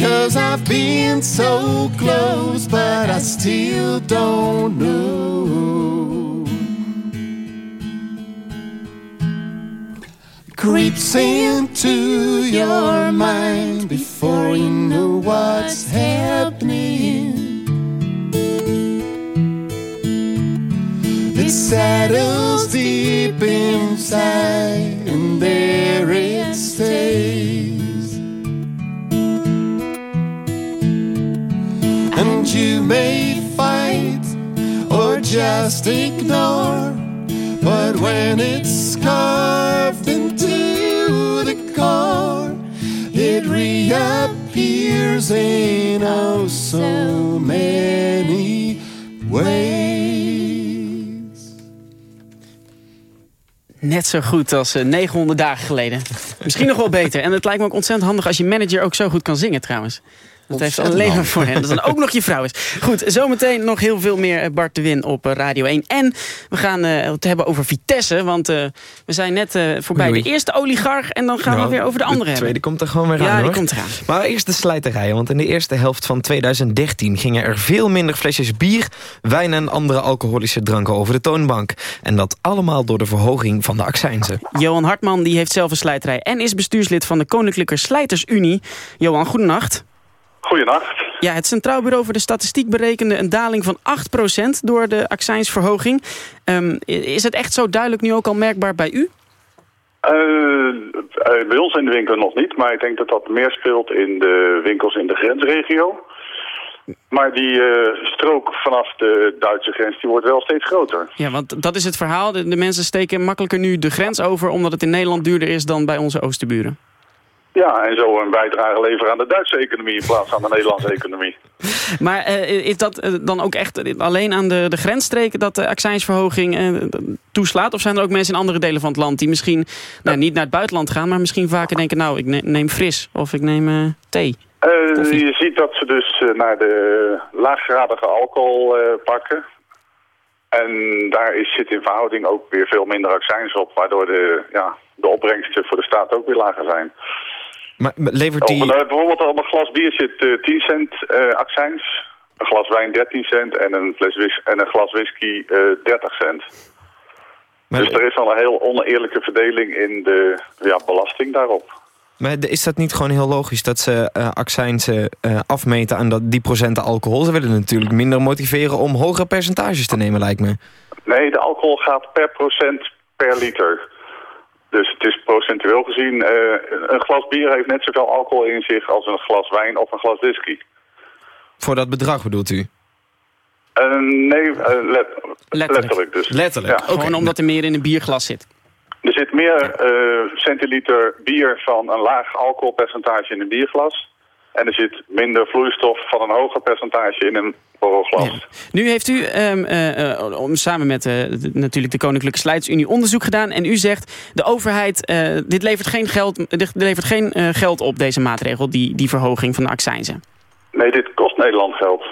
Cause I've been so close, but I still don't know. Creeps into your mind before you know what's happening. It settles deep inside, and there it stays. And you may fight or just ignore. But when it's carved into the core, it reappears in oh so many ways. Net zo goed als eh, 900 dagen geleden. Misschien nog wel beter. En het lijkt me ook ontzettend handig als je manager ook zo goed kan zingen trouwens. Dat heeft maar handig. voor hen. Dat dan ook nog je vrouw is. Goed, zometeen nog heel veel meer eh, Bart de Win op eh, Radio 1. En we gaan eh, het hebben over Vitesse. Want we zijn net voorbij Oei, de eerste oligarch. En dan gaan we Nou, weer over de andere De hebben. tweede komt er gewoon weer Ja, aan, die hoor. komt eraan. Maar eerst de slijterij, want in de eerste helft van 2013... gingen er veel minder flesjes bier, wijn en andere alcoholische dranken over de toonbank. En dat allemaal door de verhoging van de accijnzen. Johan Hartman die heeft zelf een slijterij. En is bestuurslid van de Koninklijke Slijtersunie. Johan, goedenacht. Goedenacht. Ja, het Centraal Bureau voor de Statistiek berekende een daling van 8% door de accijnsverhoging. Ehm, is het echt zo duidelijk nu ook al merkbaar bij u? Eh, bij ons in de winkel nog niet, maar ik denk dat dat meer speelt in de winkels in de grensregio. Maar die eh, strook vanaf de Duitse grens die wordt wel steeds groter. Ja, want dat is het verhaal. De, de mensen steken makkelijker nu de grens over... omdat het in Nederland duurder is dan bij onze oosterburen. Ja, en zo een bijdrage leveren aan de Duitse economie in plaats van de Nederlandse (laughs) economie. Maar eh, is dat eh, dan ook echt alleen aan de, de grensstreken... dat de accijnsverhoging eh, toeslaat? Of zijn er ook mensen in andere delen van het land... die misschien nou, niet naar het buitenland gaan... maar misschien vaker denken, nou, ik ne- neem fris of ik neem thee? Je ziet dat ze dus naar de laaggradige alcohol pakken. En daar is, zit in verhouding ook weer veel minder accijns op, waardoor de, ja, de opbrengsten voor de staat ook weer lager zijn. Maar levert die... eh, bijvoorbeeld op een glas bier zit eh, 10 cent eh, accijns, een glas wijn 13 cent en een, fles en een glas whisky eh 30 cent. Maar, Dus er is al een heel oneerlijke verdeling in de ja, belasting daarop. maar is dat niet gewoon heel logisch dat ze eh accijnsen eh, afmeten aan dat, die procenten alcohol? Ze willen natuurlijk minder motiveren om hogere percentages te nemen, lijkt me. Nee, de alcohol gaat per procent per liter. Dus het is procentueel gezien... eh, een glas bier heeft net zoveel alcohol in zich als een glas wijn of een glas whisky. Voor dat bedrag bedoelt u? Eh, nee, eh, let- Letterlijk. dus. Letterlijk. Ja. Gewoon omdat er meer in een bierglas zit. Er zit meer eh, centiliter bier van een laag alcoholpercentage in een bierglas. En er zit minder vloeistof van een hoger percentage in een borrelglas. Nu heeft u om, samen met eh, de- natuurlijk de Koninklijke Slijtsunie onderzoek gedaan. En u zegt, de overheid, dit levert geen, geld, dit levert geen geld op, deze maatregel, die, die verhoging van de accijnzen. Nee, dit kost Nederland geld.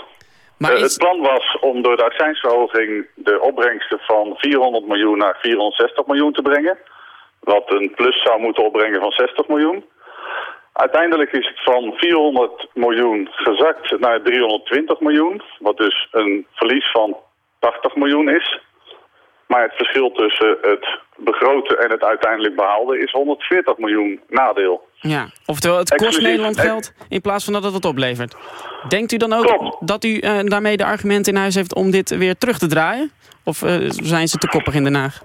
Maar is, Het plan was om door de accijnsverhoging de opbrengsten van 400 miljoen naar 460 miljoen te brengen. Wat een plus zou moeten opbrengen van 60 miljoen. Uiteindelijk is het van 400 miljoen gezakt naar 320 miljoen. Wat dus een verlies van 80 miljoen is. Maar het verschil tussen het begroten en het uiteindelijk behaalde is 140 miljoen nadeel. ja, oftewel, het kost Exclusief. Nederland geld in plaats van dat het wat oplevert. Denkt u dan ook Klopt. dat u eh, daarmee de argumenten in huis heeft om dit weer terug te draaien? Of eh, zijn ze te koppig in Den Haag?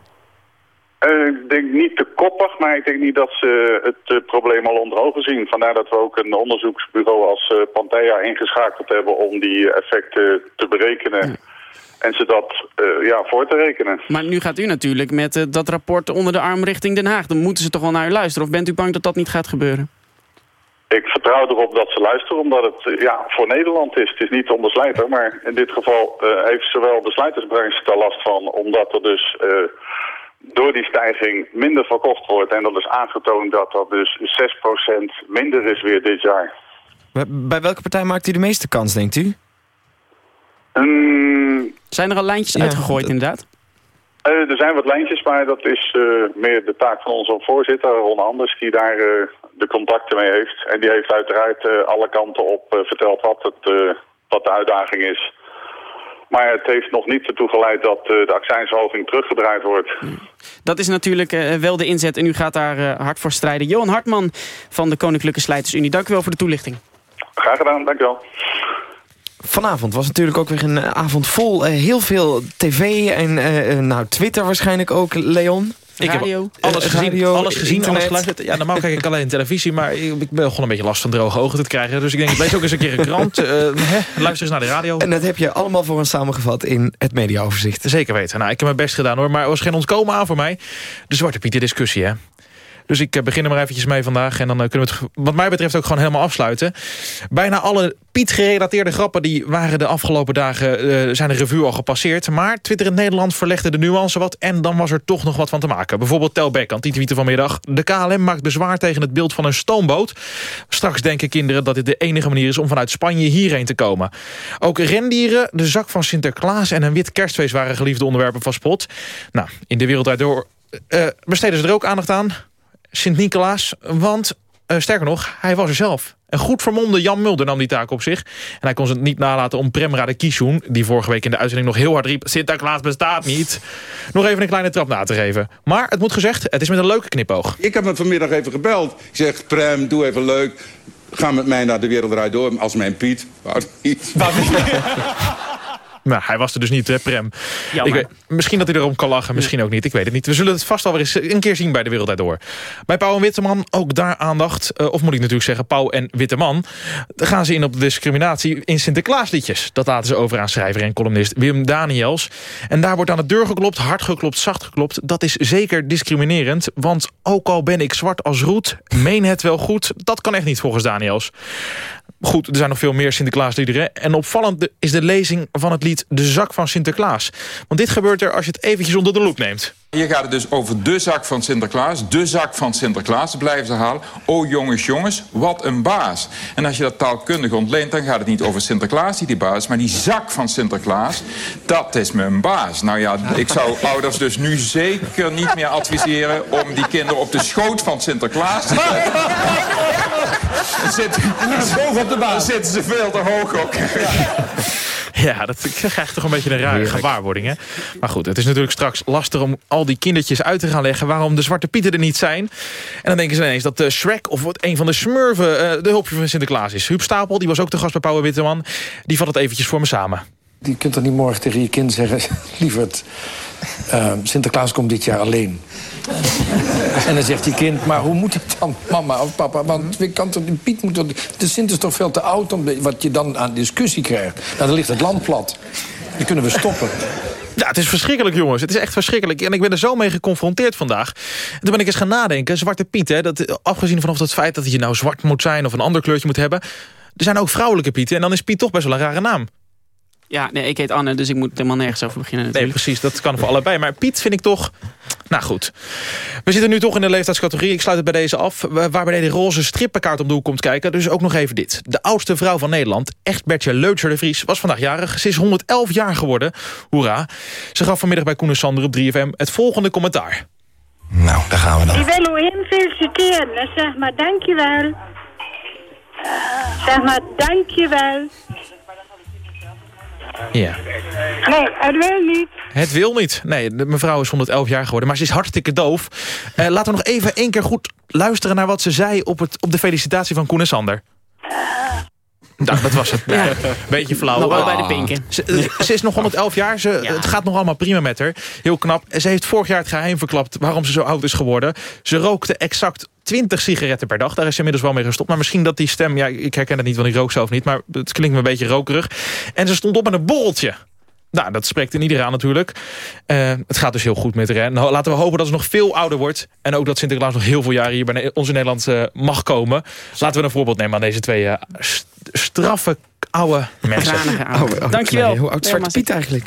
Eh, ik denk niet te koppig, maar ik denk niet dat ze het eh, probleem al onder ogen zien. Vandaar dat we ook een onderzoeksbureau als eh, Panthea ingeschakeld hebben om die effecten te berekenen. En ze dat ja, voor te rekenen. Maar nu gaat u natuurlijk met dat rapport onder de arm richting Den Haag. Dan moeten ze toch wel naar u luisteren? Of bent u bang dat dat niet gaat gebeuren? Ik vertrouw erop dat ze luisteren, omdat het ja, voor Nederland is. Het is niet om de slijter, maar in dit geval heeft zowel de slijtersbranche daar last van, omdat er dus door die stijging minder verkocht wordt. En dat is aangetoond dat dat dus 6% minder is weer dit jaar. Bij- Bij welke partij maakt u de meeste kans, denkt u? Ehm, Zijn er al lijntjes Ja, uitgegooid inderdaad? eh, er zijn wat lijntjes, maar dat is eh, meer de taak van onze voorzitter, Ron Anders, die daar eh, de contacten mee heeft. En die heeft uiteraard eh, alle kanten op verteld wat, het, eh, wat de uitdaging is. Maar het heeft nog niet ertoe geleid dat eh, de accijnsverhoging teruggedraaid wordt. Dat is natuurlijk eh, wel de inzet en u gaat daar eh, hard voor strijden. Johan Hartman van de Koninklijke Slijtersunie, dank u wel voor de toelichting. Graag gedaan, dankjewel. Vanavond was natuurlijk ook weer een avond vol. eh, heel veel tv en nou, Twitter waarschijnlijk ook, Leon. Ik heb alles gezien, radio, alles, gezien internet. alles geluisterd. Ja, normaal kijk ik alleen televisie, maar ik, ben gewoon een beetje last van droge ogen te krijgen. Dus ik denk, ik lees ook eens een keer een krant. hè, luister eens naar de radio. En dat heb je allemaal voor ons samengevat in het mediaoverzicht. Zeker weten. Nou, ik heb mijn best gedaan hoor, maar er was geen ontkomen aan voor mij. De Zwarte Pieten discussie, hè. Dus ik eh, begin er maar eventjes mee vandaag. En dan eh, kunnen we het wat mij betreft ook gewoon helemaal afsluiten. Bijna alle Piet-gerelateerde grappen... die waren de afgelopen dagen eh, zijn de revue al gepasseerd. Maar Twitter in Nederland verlegde de nuance wat... en dan was er toch nog wat van te maken. Bijvoorbeeld Tel Bekkant, die tweette vanmiddag... de KLM maakt bezwaar tegen het beeld van een stoomboot. Straks denken kinderen dat dit de enige manier is... om vanuit Spanje hierheen te komen. Ook rendieren, de zak van Sinterklaas... en een wit kerstfeest waren geliefde onderwerpen van Spot. Nou, in de wereld daardoor besteden ze er ook aandacht aan... Sint-Nicolaas, want eh, sterker nog, hij was er zelf. Een goed vermomde Jan Mulder nam die taak op zich. En hij kon ze niet nalaten om Premra de Kishun... die vorige week in de uitzending nog heel hard riep... Sinterklaas bestaat niet, nog even een kleine trap na te geven. Maar het moet gezegd, het is met een leuke knipoog. Ik heb hem vanmiddag even gebeld. Ik zeg, Prem, doe even leuk. Ga met mij naar de wereld door als mijn Piet. Wou niet. (laughs) Nou, hij was er dus niet, hè, Prem. Jammer. Ik weet- misschien dat hij erom kan lachen, misschien ook niet. Ik weet het niet. We zullen het vast wel weer eens een keer zien bij de Wereld Door. Bij Pauw en Witteman ook daar aandacht. eh, of moet ik natuurlijk zeggen, Pauw en Witteman. Dan gaan ze in op de discriminatie in Sinterklaasliedjes. Dat laten ze over aan schrijver en columnist Wim Daniels. En daar wordt aan de deur geklopt, hard geklopt, zacht geklopt. Dat is zeker discriminerend. Want ook al ben ik zwart als roet, meen het wel goed. Dat kan echt niet volgens Daniels. Goed, er zijn nog veel meer Sinterklaasliederen. En opvallend is de lezing van het lied De Zak van Sinterklaas. Want dit gebeurt er als je het eventjes onder de loep neemt. Hier gaat het dus over de zak van Sinterklaas. De zak van Sinterklaas blijven ze halen. Oh jongens, jongens, wat een baas. En als je dat taalkundig ontleent, dan gaat het niet over Sinterklaas die die baas is... maar die zak van Sinterklaas, dat is mijn baas. Nou ja, ik zou (laughs) ouders dus nu zeker niet meer adviseren... om die kinderen op de schoot van Sinterklaas te zetten. (laughs) Dan zitten, op de baas. zitten ze veel te hoog ook. Ja, (laughs) (laughs) dat krijgt toch een beetje een rare gewaarwording. Hè? Maar goed, het is natuurlijk straks lastig om al die kindertjes uit te gaan leggen... waarom de Zwarte Pieten er niet zijn. En dan denken ze ineens dat de Shrek of wat een van de smurven... eh, de hulpje van Sinterklaas is. Huub Stapel, die was ook de gast bij Pauw Witteman. Die vat het eventjes voor me samen. Je kunt toch niet morgen tegen je kind zeggen... (laughs) lieverd, eh, Sinterklaas komt dit jaar alleen. en dan zegt je kind, maar hoe moet het dan, mama of papa? Want ik kan toch, Piet moet toch, de Sint is toch veel te oud... om wat je dan aan discussie krijgt. Nou, dan ligt het land plat. Die kunnen we stoppen. Ja, het is verschrikkelijk, jongens. Het is echt verschrikkelijk. En ik ben er zo mee geconfronteerd vandaag. En toen ben ik eens gaan nadenken. Zwarte Piet, hè, dat, afgezien vanaf het feit dat je nou zwart moet zijn... of een ander kleurtje moet hebben... er zijn ook vrouwelijke Pieten. En dan is Piet toch best wel een rare naam. Ja, nee, ik heet Anne, dus ik moet helemaal nergens over beginnen Nee, natuurlijk. precies. Dat kan voor allebei. Maar Piet vind ik toch... Nou goed. We zitten nu toch in de leeftijdscategorie. Ik sluit het bij deze af. Waarbij de roze strippenkaart om de hoek komt kijken. Dus ook nog even dit. De oudste vrouw van Nederland, Echtbertje Leutscher de Vries... was vandaag jarig. Ze is 111 jaar geworden. Hoera. Ze gaf vanmiddag bij Koen en Sander op 3FM het volgende commentaar. Nou, daar gaan we dan. Ik wil u hem feliciteren. en Zeg maar dankjewel. Zeg maar dankjewel. Ja. Nee, het wil niet. Het wil niet. Nee, de mevrouw is 111 jaar geworden, maar ze is hartstikke doof. Eh, laten we nog even één keer goed luisteren naar wat ze zei op, het, op de felicitatie van Koen en Sander. Nou, dat was het. Ja. Beetje flauw. Nog wel Ah. bij de pinken. Ze, eh, ze is nog 111 jaar. Ze, Het gaat nog allemaal prima met haar. Heel knap. Ze heeft vorig jaar het geheim verklapt waarom ze zo oud is geworden. Ze rookte exact 20 sigaretten per dag. Daar is ze inmiddels wel mee gestopt. Maar misschien dat die stem... Ja, ik herken het niet, want ik rook zelf niet. Maar het klinkt me een beetje rokerig. En ze stond op met een borreltje. Nou, dat spreekt in ieder aan natuurlijk. Eh, het gaat dus heel goed met haar. Nou, laten we hopen dat ze nog veel ouder wordt. En ook dat Sinterklaas nog heel veel jaren hier bij ons in Nederland eh, mag komen. Laten we een voorbeeld nemen aan deze twee eh, st- straffe oude mensen. Granige oude. Oh, oh, Dankjewel. hoe oud is Zwarte Piet eigenlijk?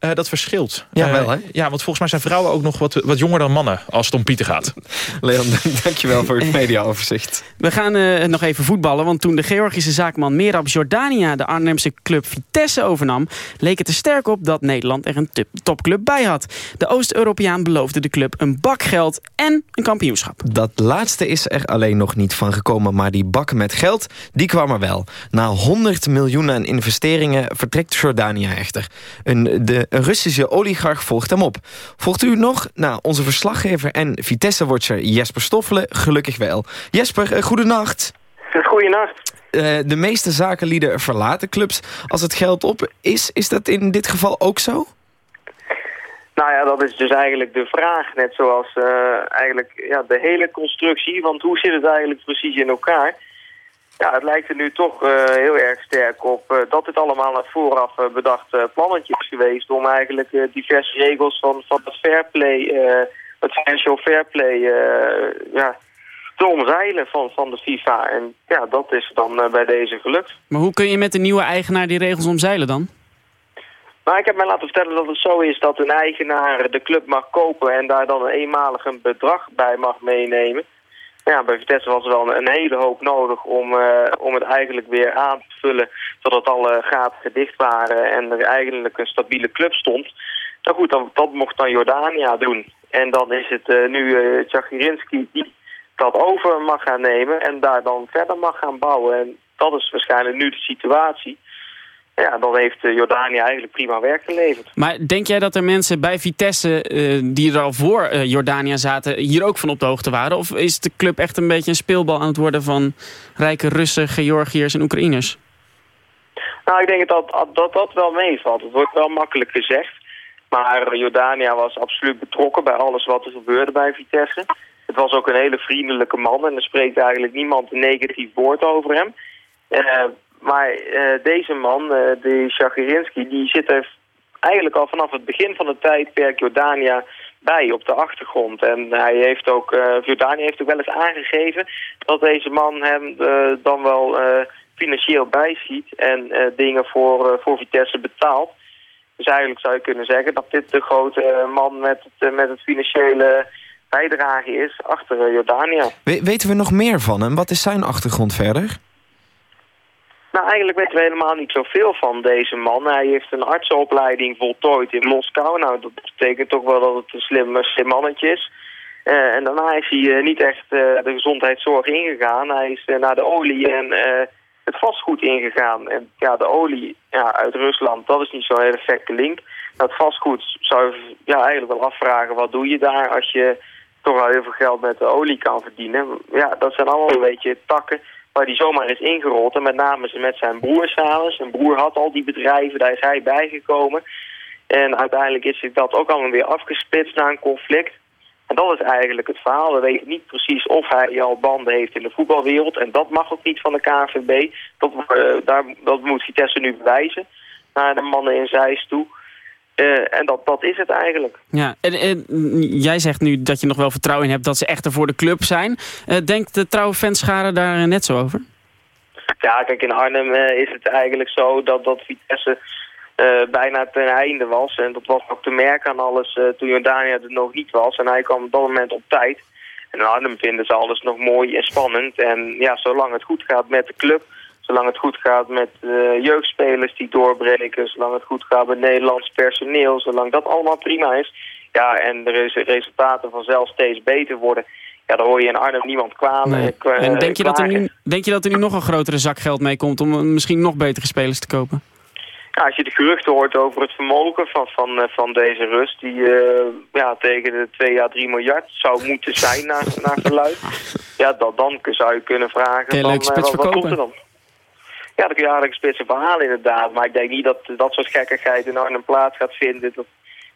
Eh, dat verschilt. Ja, Eh, wel, hè? Ja, want volgens mij zijn vrouwen ook nog wat, wat jonger dan mannen... als het om Pieten gaat. Leon, (laughs) dankjewel voor het mediaoverzicht. We gaan eh, nog even voetballen, want toen de Georgische zaakman Merab Jordania de Arnhemse club Vitesse overnam, leek het er sterk op dat Nederland er een topclub bij had. De Oost-Europeaan beloofde de club een bak geld en een kampioenschap. Dat laatste is er alleen nog niet van gekomen, maar die bakken met geld, die kwam er wel. Na 100 miljoen aan investeringen vertrekt Jordania echter. Een, de, een Russische oligarch volgt hem op. Volgt u nog? Nou, onze verslaggever en Vitesse-watcher Jesper Stoffelen gelukkig wel. Jesper, uh, goedenacht. Goedenacht. Uh, de meeste zakenlieden verlaten clubs als het geld op is. Is dat in dit geval ook zo? Nou ja, dat is dus eigenlijk de vraag. Net zoals uh, eigenlijk ja, de hele constructie. Want hoe zit het eigenlijk precies in elkaar? Ja, het lijkt er nu toch uh, heel erg sterk op uh, dat dit allemaal een vooraf uh, bedacht plannetje is geweest... om eigenlijk diverse regels van, van het fair play, het financial fair play, ja, te omzeilen van, van de FIFA. En ja, dat is dan bij deze gelukt. Maar hoe kun je met de nieuwe eigenaar die regels omzeilen dan? Nou, ik heb mij laten vertellen dat het zo is dat een eigenaar de club mag kopen... en daar dan een eenmalig een bedrag bij mag meenemen... Ja, bij Vitesse was er wel een, hele hoop nodig om, uh, om het eigenlijk weer aan te vullen totdat alle gaten gedicht waren en er eigenlijk een stabiele club stond. Nou goed, dan, dat mocht dan Jordania doen. En dan is het uh, nu uh, die dat over mag gaan nemen en daar dan verder mag gaan bouwen. En dat is waarschijnlijk nu de situatie. Ja, dan heeft Jordania eigenlijk prima werk geleverd. Maar denk jij dat er mensen bij Vitesse uh, die er al voor uh, Jordania zaten... hier ook van op de hoogte waren? Of is de club echt een beetje een speelbal aan het worden... van rijke Russen, Georgiërs en Oekraïners? Nou, ik denk dat dat, dat dat wel meevalt. Het wordt wel makkelijk gezegd. Maar Jordania was absoluut betrokken bij alles wat er gebeurde bij Vitesse. Het was ook een hele vriendelijke man en er spreekt eigenlijk niemand een negatief woord over hem. Uh, maar uh, deze man, uh, de Shakirinski, die zit er eigenlijk al vanaf het begin van het tijdperk Jordania bij op de achtergrond. En hij heeft ook, uh, Jordania heeft ook wel eens aangegeven dat deze man hem dan wel financieel bijschiet en dingen voor, voor Vitesse betaalt. Dus eigenlijk zou je kunnen zeggen dat dit de grote man met het, met het financiële bijdrage is achter Jordania. We, weten we nog meer van hem? Wat is zijn achtergrond verder? Nou, eigenlijk weten we helemaal niet zoveel van deze man. Hij heeft een artsenopleiding voltooid in Moskou. Nou, dat betekent toch wel dat het een slim, mannetje is. Uh, en daarna is hij uh, niet echt uh, de gezondheidszorg ingegaan. Hij is naar de olie en het vastgoed ingegaan. En ja, de olie ja, uit Rusland, dat is niet zo'n hele effecte link. Dat vastgoed zou je ja, eigenlijk wel afvragen, wat doe je daar als je toch wel heel veel geld met de olie kan verdienen. Ja, dat zijn allemaal een beetje takken waar hij zomaar is ingerold. En met name met zijn broer samen. Zijn broer had al die bedrijven, daar is hij bijgekomen. En uiteindelijk is dat ook allemaal weer afgesplitst na een conflict. En dat is eigenlijk het verhaal. We weten niet precies of hij al banden heeft in de voetbalwereld. En dat mag ook niet van de KNVB. Dat, uh, daar, dat moet Vitesse nu bewijzen. Naar de mannen in Zeist toe. Uh, en dat, dat is het eigenlijk. Ja, en, en, jij zegt nu dat je nog wel vertrouwen in hebt dat ze echter voor de club zijn. Uh, denkt de trouwe fanscharen daar net zo over? Ja, kijk, in Arnhem uh, is het eigenlijk zo dat, dat Vitesse bijna ten einde was. En dat was ook te merken aan alles toen Jordania er nog niet was. En hij kwam op dat moment op tijd. En in Arnhem vinden ze alles nog mooi en spannend. En ja, zolang het goed gaat met de club zolang het goed gaat met uh, jeugdspelers die doorbreken, zolang het goed gaat met Nederlands personeel, zolang dat allemaal prima is. Ja, en de resultaten vanzelf steeds beter worden. Ja, dan hoor je in Arnhem niemand kwamen. Nee. En denk je, dat er nu, denk je dat er nu nog een grotere zak geld mee komt om misschien nog betere spelers te kopen? Ja, als je de geruchten hoort over het vermogen van, van, van deze rust... die uh, ja, tegen de 2 à 3 miljard zou moeten zijn naar, naar verluid... (laughs) ja, dat, dan zou je kunnen vragen... Van, uh, wat, wat komt er dan? Ja, dat kun je eigenlijk spitsen verhalen inderdaad. Maar ik denk niet dat dat soort gekkigheid in Arnhem plaats gaat vinden. Dat,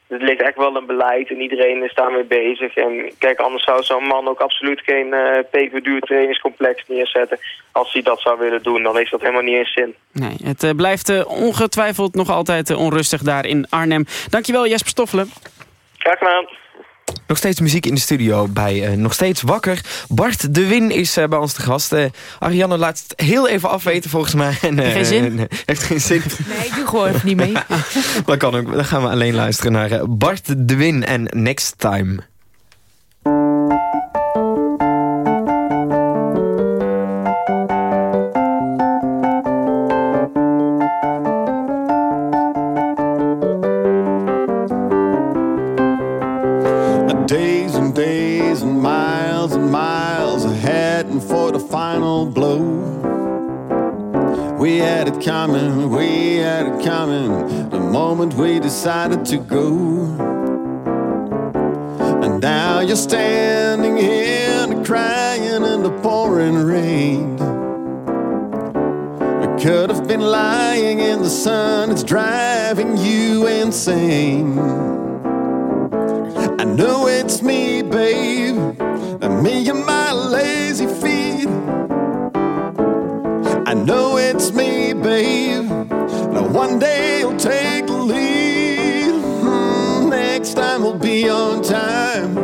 het ligt echt wel een beleid en iedereen is daarmee bezig. En kijk, anders zou zo'n man ook absoluut geen uh, peperduur trainingscomplex neerzetten. Als hij dat zou willen doen, dan heeft dat helemaal niet eens zin. Nee, het uh, blijft uh, ongetwijfeld nog altijd onrustig daar in Arnhem. Dankjewel Jesper Stoffelen. Graag gedaan. Nog steeds muziek in de studio bij uh, Nog Steeds Wakker. Bart de Win is uh, bij ons te gast. Uh, Ariane laat het heel even afweten volgens mij. En, geen zin? heeft geen zin. Nee, ik doe gewoon niet mee. (laughs) dat kan ook. Dan gaan we alleen luisteren naar Bart de Win en Next Time. We had it coming, we had it coming the moment we decided to go. And now you're standing here crying in the pouring rain. We could have been lying in the sun, it's driving you insane. I know it's me, babe, and me and my know it's me, babe. Now one day you'll take the lead. Hmm, next time we'll be on time.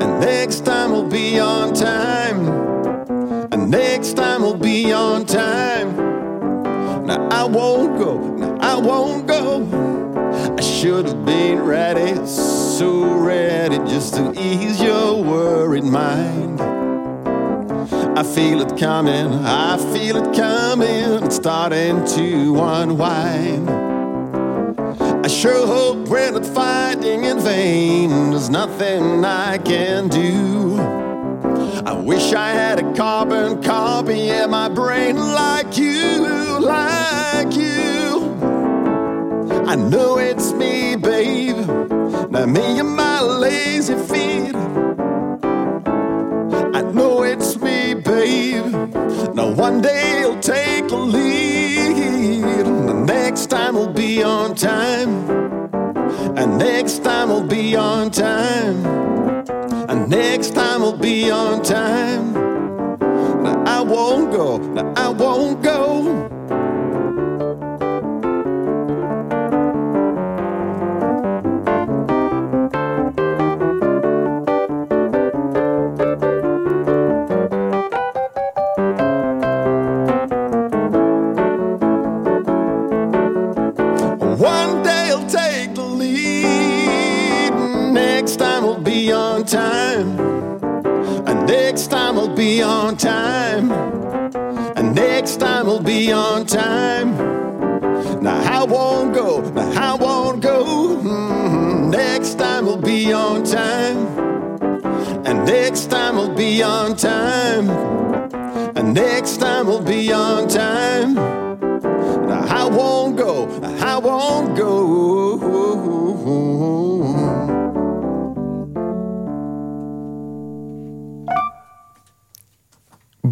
And next time we'll be on time. And next time we'll be on time. Now I won't go. Now I won't go. I should have been ready, so ready just to ease your worried mind. I feel it coming, I feel it coming, it's starting to unwind. I sure hope we're not fighting in vain, there's nothing I can do. I wish I had a carbon copy in my brain like you, like you. I know it's me, babe, now me and my lazy feet. Babe. Now one day you'll take the lead. The next time we'll be on time. And next time we'll be on time. And next time we'll be on time. Now I won't go. Now I won't go. Next time we'll be on time. And next time we'll be on time. Now I won't go. Now I won't go. Mhm. Next time we'll be on time. And next time we'll be on time. And next time we'll be on time. Now I won't go. I won't go.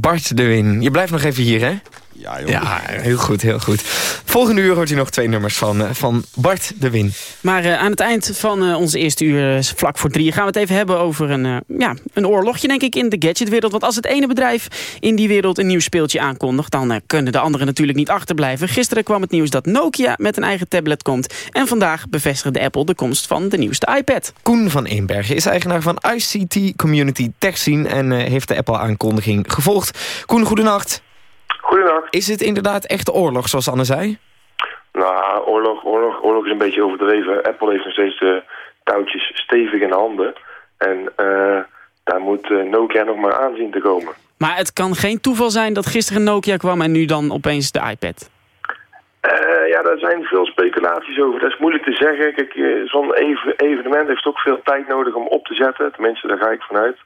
Bart de Win, je blijft nog even hier, hè? Ja, joh. Ja, heel goed, heel goed. Volgende uur hoort u nog twee nummers van, eh, van Bart de Win. Maar uh, aan het eind van uh, onze eerste uur, vlak voor drie... gaan we het even hebben over een, uh, ja, een oorlogje, denk ik, in de gadgetwereld. Want als het ene bedrijf in die wereld een nieuw speeltje aankondigt... dan kunnen de anderen natuurlijk niet achterblijven. Gisteren kwam het nieuws dat Nokia met een eigen tablet komt. En vandaag bevestigde Apple de komst van de nieuwste iPad. Koen van Eenbergen is eigenaar van ICT Community Tech Scene... en heeft de Apple-aankondiging gevolgd. Koen, goedenacht. Goedendag. Is het inderdaad echt oorlog, zoals Anne zei? Nou, oorlog, oorlog, oorlog is een beetje overdreven. Apple heeft nog steeds de touwtjes stevig in handen. En uh, daar moet uh, Nokia nog maar aanzien te komen. Maar het kan geen toeval zijn dat gisteren Nokia kwam en nu dan opeens de iPad? Uh, ja, daar zijn veel speculaties over. Dat is moeilijk te zeggen. Kijk, zo'n even, evenement heeft ook veel tijd nodig om op te zetten. Tenminste, daar ga ik vanuit.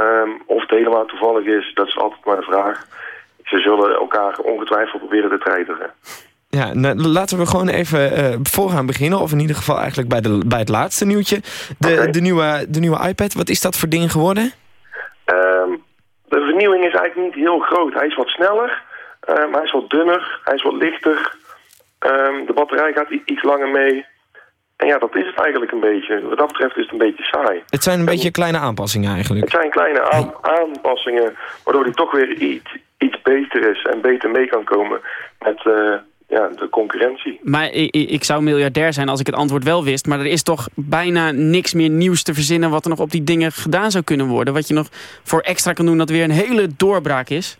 Um, of het helemaal toevallig is, dat is altijd maar de vraag ze zullen elkaar ongetwijfeld proberen te treiteren. Ja, nou, laten we gewoon even uh, vooraan beginnen. Of in ieder geval eigenlijk bij, de, bij het laatste nieuwtje. De, okay. de, nieuwe, de nieuwe iPad, wat is dat voor ding geworden? Um, de vernieuwing is eigenlijk niet heel groot. Hij is wat sneller, maar hij is wat dunner, hij is wat lichter. Um, de batterij gaat iets langer mee. En ja, dat is het eigenlijk een beetje. Wat dat betreft is het een beetje saai. Het zijn een en, beetje kleine aanpassingen eigenlijk. Het zijn kleine aan, aanpassingen, waardoor hij toch weer iets beter is en beter mee kan komen met, uh, ja, de concurrentie. Maar ik, ik zou miljardair zijn als ik het antwoord wel wist. Maar er is toch bijna niks meer nieuws te verzinnen... wat er nog op die dingen gedaan zou kunnen worden. Wat je nog voor extra kan doen dat weer een hele doorbraak is.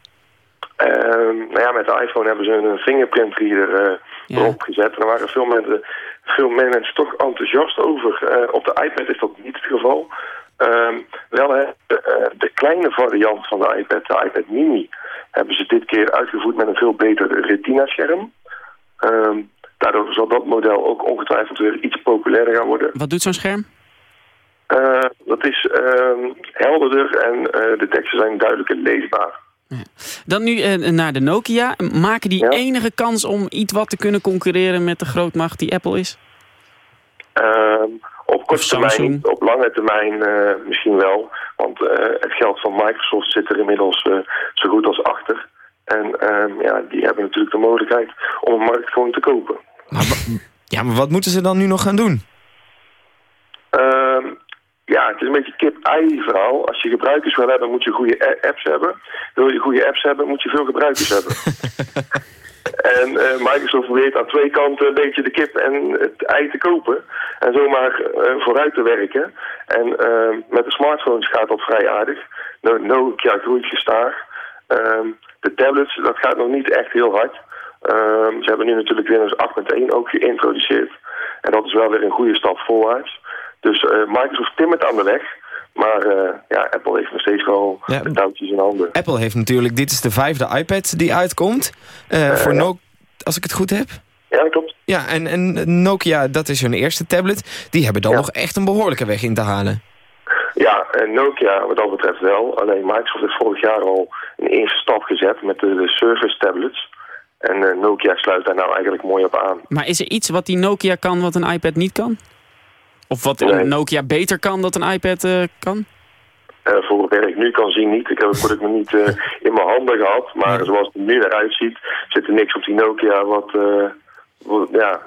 Ehm, nou ja, met de iPhone hebben ze een fingerprint reader eh, erop gezet. En er waren veel mensen, veel mensen toch enthousiast over. Eh, op de iPad is dat niet het geval. Ehm, wel hè, de, eh, de kleine variant van de iPad, de iPad mini... hebben ze dit keer uitgevoerd met een veel beter retina-scherm. Ehm, daardoor zal dat model ook ongetwijfeld weer iets populairder gaan worden. Wat doet zo'n scherm? Eh, dat is ehm, helderder en eh, de teksten zijn duidelijker leesbaar. Dan nu eh, naar de Nokia. Maken die enige kans om iets wat te kunnen concurreren met de grootmacht die Apple is? Op korte termijn, niet, op lange termijn eh, misschien wel. Want eh, het geld van Microsoft zit er inmiddels eh, zo goed als achter. En ehm, ja, die hebben natuurlijk de mogelijkheid om een markt gewoon te kopen. Ja, maar wat moeten ze dan nu nog gaan doen? Ehm, ja, het is een beetje kip-ei verhaal. Als je gebruikers wil hebben, moet je goede apps hebben. Wil je goede apps hebben, moet je veel gebruikers hebben. (laughs) En uh, Microsoft probeert aan twee kanten een beetje de kip en het ei te kopen. En zomaar uh, vooruit te werken. En uh, met de smartphones gaat dat vrij aardig. Nokia groeit gestaag. Ehm, de tablets, dat gaat nog niet echt heel hard. Ehm, ze hebben nu natuurlijk Windows 8.1 ook geïntroduceerd. En dat is wel weer een goede stap voorwaarts. Dus Microsoft timmert aan de weg. Maar uh, ja, Apple heeft nog steeds wel ja, de touwtjes in handen. Apple heeft natuurlijk, dit is de vijfde iPad die uitkomt. Uh, voor ja. Nokia, als ik het goed heb. Ja, dat klopt. Ja, en, en Nokia, dat is hun eerste tablet. Die hebben dan nog echt een behoorlijke weg in te halen. Ja, en Nokia wat dat betreft wel. Alleen Microsoft heeft vorig jaar al een eerste stap gezet met de, de Surface tablets. En uh, Nokia sluit daar nou eigenlijk mooi op aan. Maar is er iets wat die Nokia kan wat een iPad niet kan? Of wat Nee. een Nokia beter kan dat een iPad eh, kan? Eh, voor zover ik nu kan zien niet. Ik heb het product nog niet eh, in mijn handen gehad. Maar zoals het er nu eruit ziet, zit er niks op die Nokia wat, eh, wat, ja,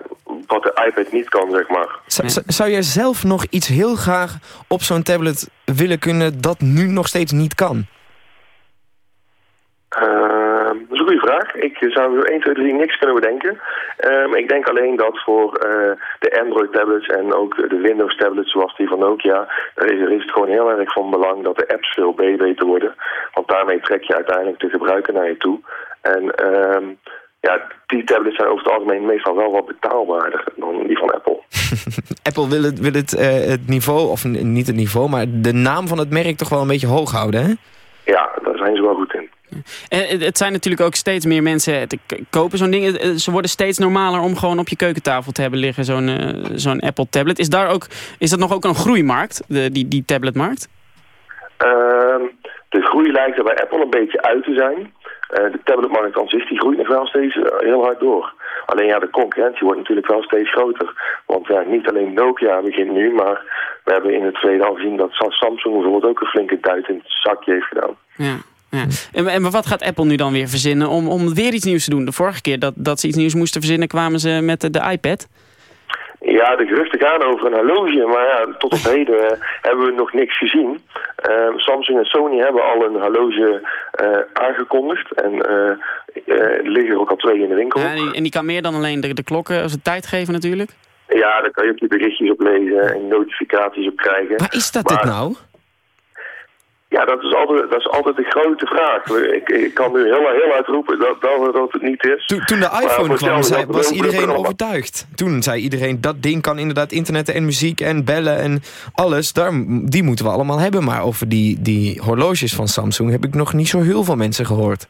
wat de iPad niet kan, zeg maar. Zou, jij zelf nog iets heel graag op zo'n tablet willen kunnen... dat nu nog steeds niet kan? Een goede vraag. Ik zou zo 1, 2, 3 niks kunnen bedenken. Ehm, ik denk alleen dat voor eh, de Android-tablets en ook de Windows-tablets zoals die van Nokia... daar is, er is het gewoon heel erg van belang dat de apps veel beter worden. Want daarmee trek je uiteindelijk de gebruiker naar je toe. En ehm, ja, die tablets zijn over het algemeen meestal wel wat betaalbaarder dan die van Apple. (laughs) Apple wil het, wil het, eh, het niveau, of niet het niveau... maar de naam van het merk toch wel een beetje hoog houden, hè? Ja, daar zijn ze wel. En het- het zijn natuurlijk ook steeds meer mensen te k- kopen zo'n ding. Eh, Ze worden steeds normaler om gewoon op je keukentafel te hebben liggen, zo'n eh, zo'n Apple tablet. Is, daar ook, is dat nog ook een groeimarkt, de, die, die tabletmarkt? Ehm, de groei lijkt er bij Apple een beetje uit te zijn. Eh, de tabletmarkt aan zich die groeit nog wel steeds eh, heel hard door. Alleen ja, de concurrentie wordt natuurlijk wel steeds groter. Want ja, niet alleen Nokia begint nu, maar we hebben in het verleden al gezien dat Sa- Samsung bijvoorbeeld ook een flinke duit in het zakje heeft gedaan. Ja. Ja. En, en maar wat gaat Apple nu dan weer verzinnen om, om weer iets nieuws te doen? De vorige keer dat, dat ze iets nieuws moesten verzinnen kwamen ze met de, de iPad. Ja, de geruchten gaan over een horloge, maar ja, tot op (laughs) heden eh, hebben we nog niks gezien. Ehm, Samsung en Sony hebben al een horloge eh, aangekondigd en eh, eh, er liggen er ook al twee in de winkel. Ja, en, die, en die kan meer dan alleen de, de klokken als het tijd geven natuurlijk. Ja, daar kan je ook je berichtjes op lezen en notificaties op krijgen. Waar is dat dit nou? Ja, dat is altijd, dat is altijd de grote vraag. Ik, ik kan nu heel, heel uitroepen dat, dat, dat het niet is. Toen, toen de iPhone kwam, zei, was iedereen overtuigd. Toen zei iedereen, dat ding kan inderdaad internetten en muziek en bellen en alles. Daar, die moeten we allemaal hebben. Maar over die, die horloges van Samsung heb ik nog niet zo heel veel mensen gehoord.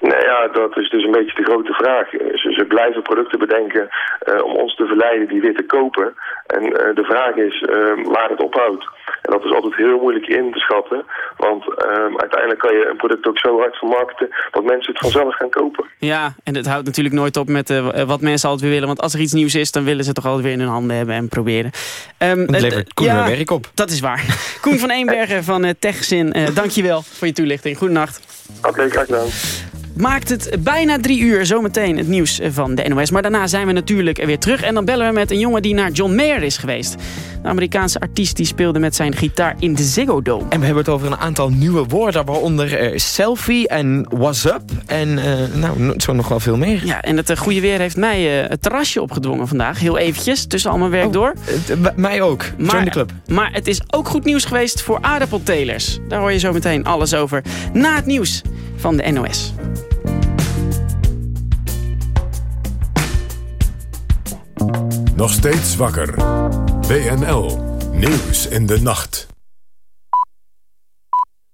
Nou ja, dat is dus een beetje grote vraag. Eh, Ze, ze blijven producten bedenken eh, om ons te verleiden die weer te kopen. En eh, de vraag is eh, waar het ophoudt. En dat is altijd heel moeilijk in te schatten. Want eh, uiteindelijk kan je een product ook zo hard vermarkten dat mensen het vanzelf gaan kopen. Ja, en het houdt natuurlijk nooit op met eh, wat mensen altijd weer willen. Want als er iets nieuws is, dan willen ze het toch altijd weer in hun handen hebben en proberen. Ehm, Het levert Koen ja, weer werk op. Dat is waar. (laughs) Koen van Eenbergen van uh, Techzin, uh, dankjewel voor je toelichting. Goedenacht. Oké, graag gedaan. Maakt het bijna drie uur. Zometeen het nieuws van de NOS. Maar daarna zijn we natuurlijk weer terug. En dan bellen we met een jongen die naar John Mayer is geweest. De Amerikaanse artiest die speelde met zijn gitaar in de Ziggo Dome. En we hebben het over een aantal nieuwe woorden. Waaronder eh, selfie en what's up. En eh, nou, zo nog wel veel meer. Ja, en het eh, goede weer heeft mij het terrasje opgedwongen vandaag. Heel eventjes, tussen al mijn werk door. mij ook. Join de club. Maar het is ook goed nieuws geweest voor aardappeltelers. Daar hoor je zo meteen alles over. Na het nieuws van de NOS. Nog steeds wakker. WNL. Nieuws in de nacht.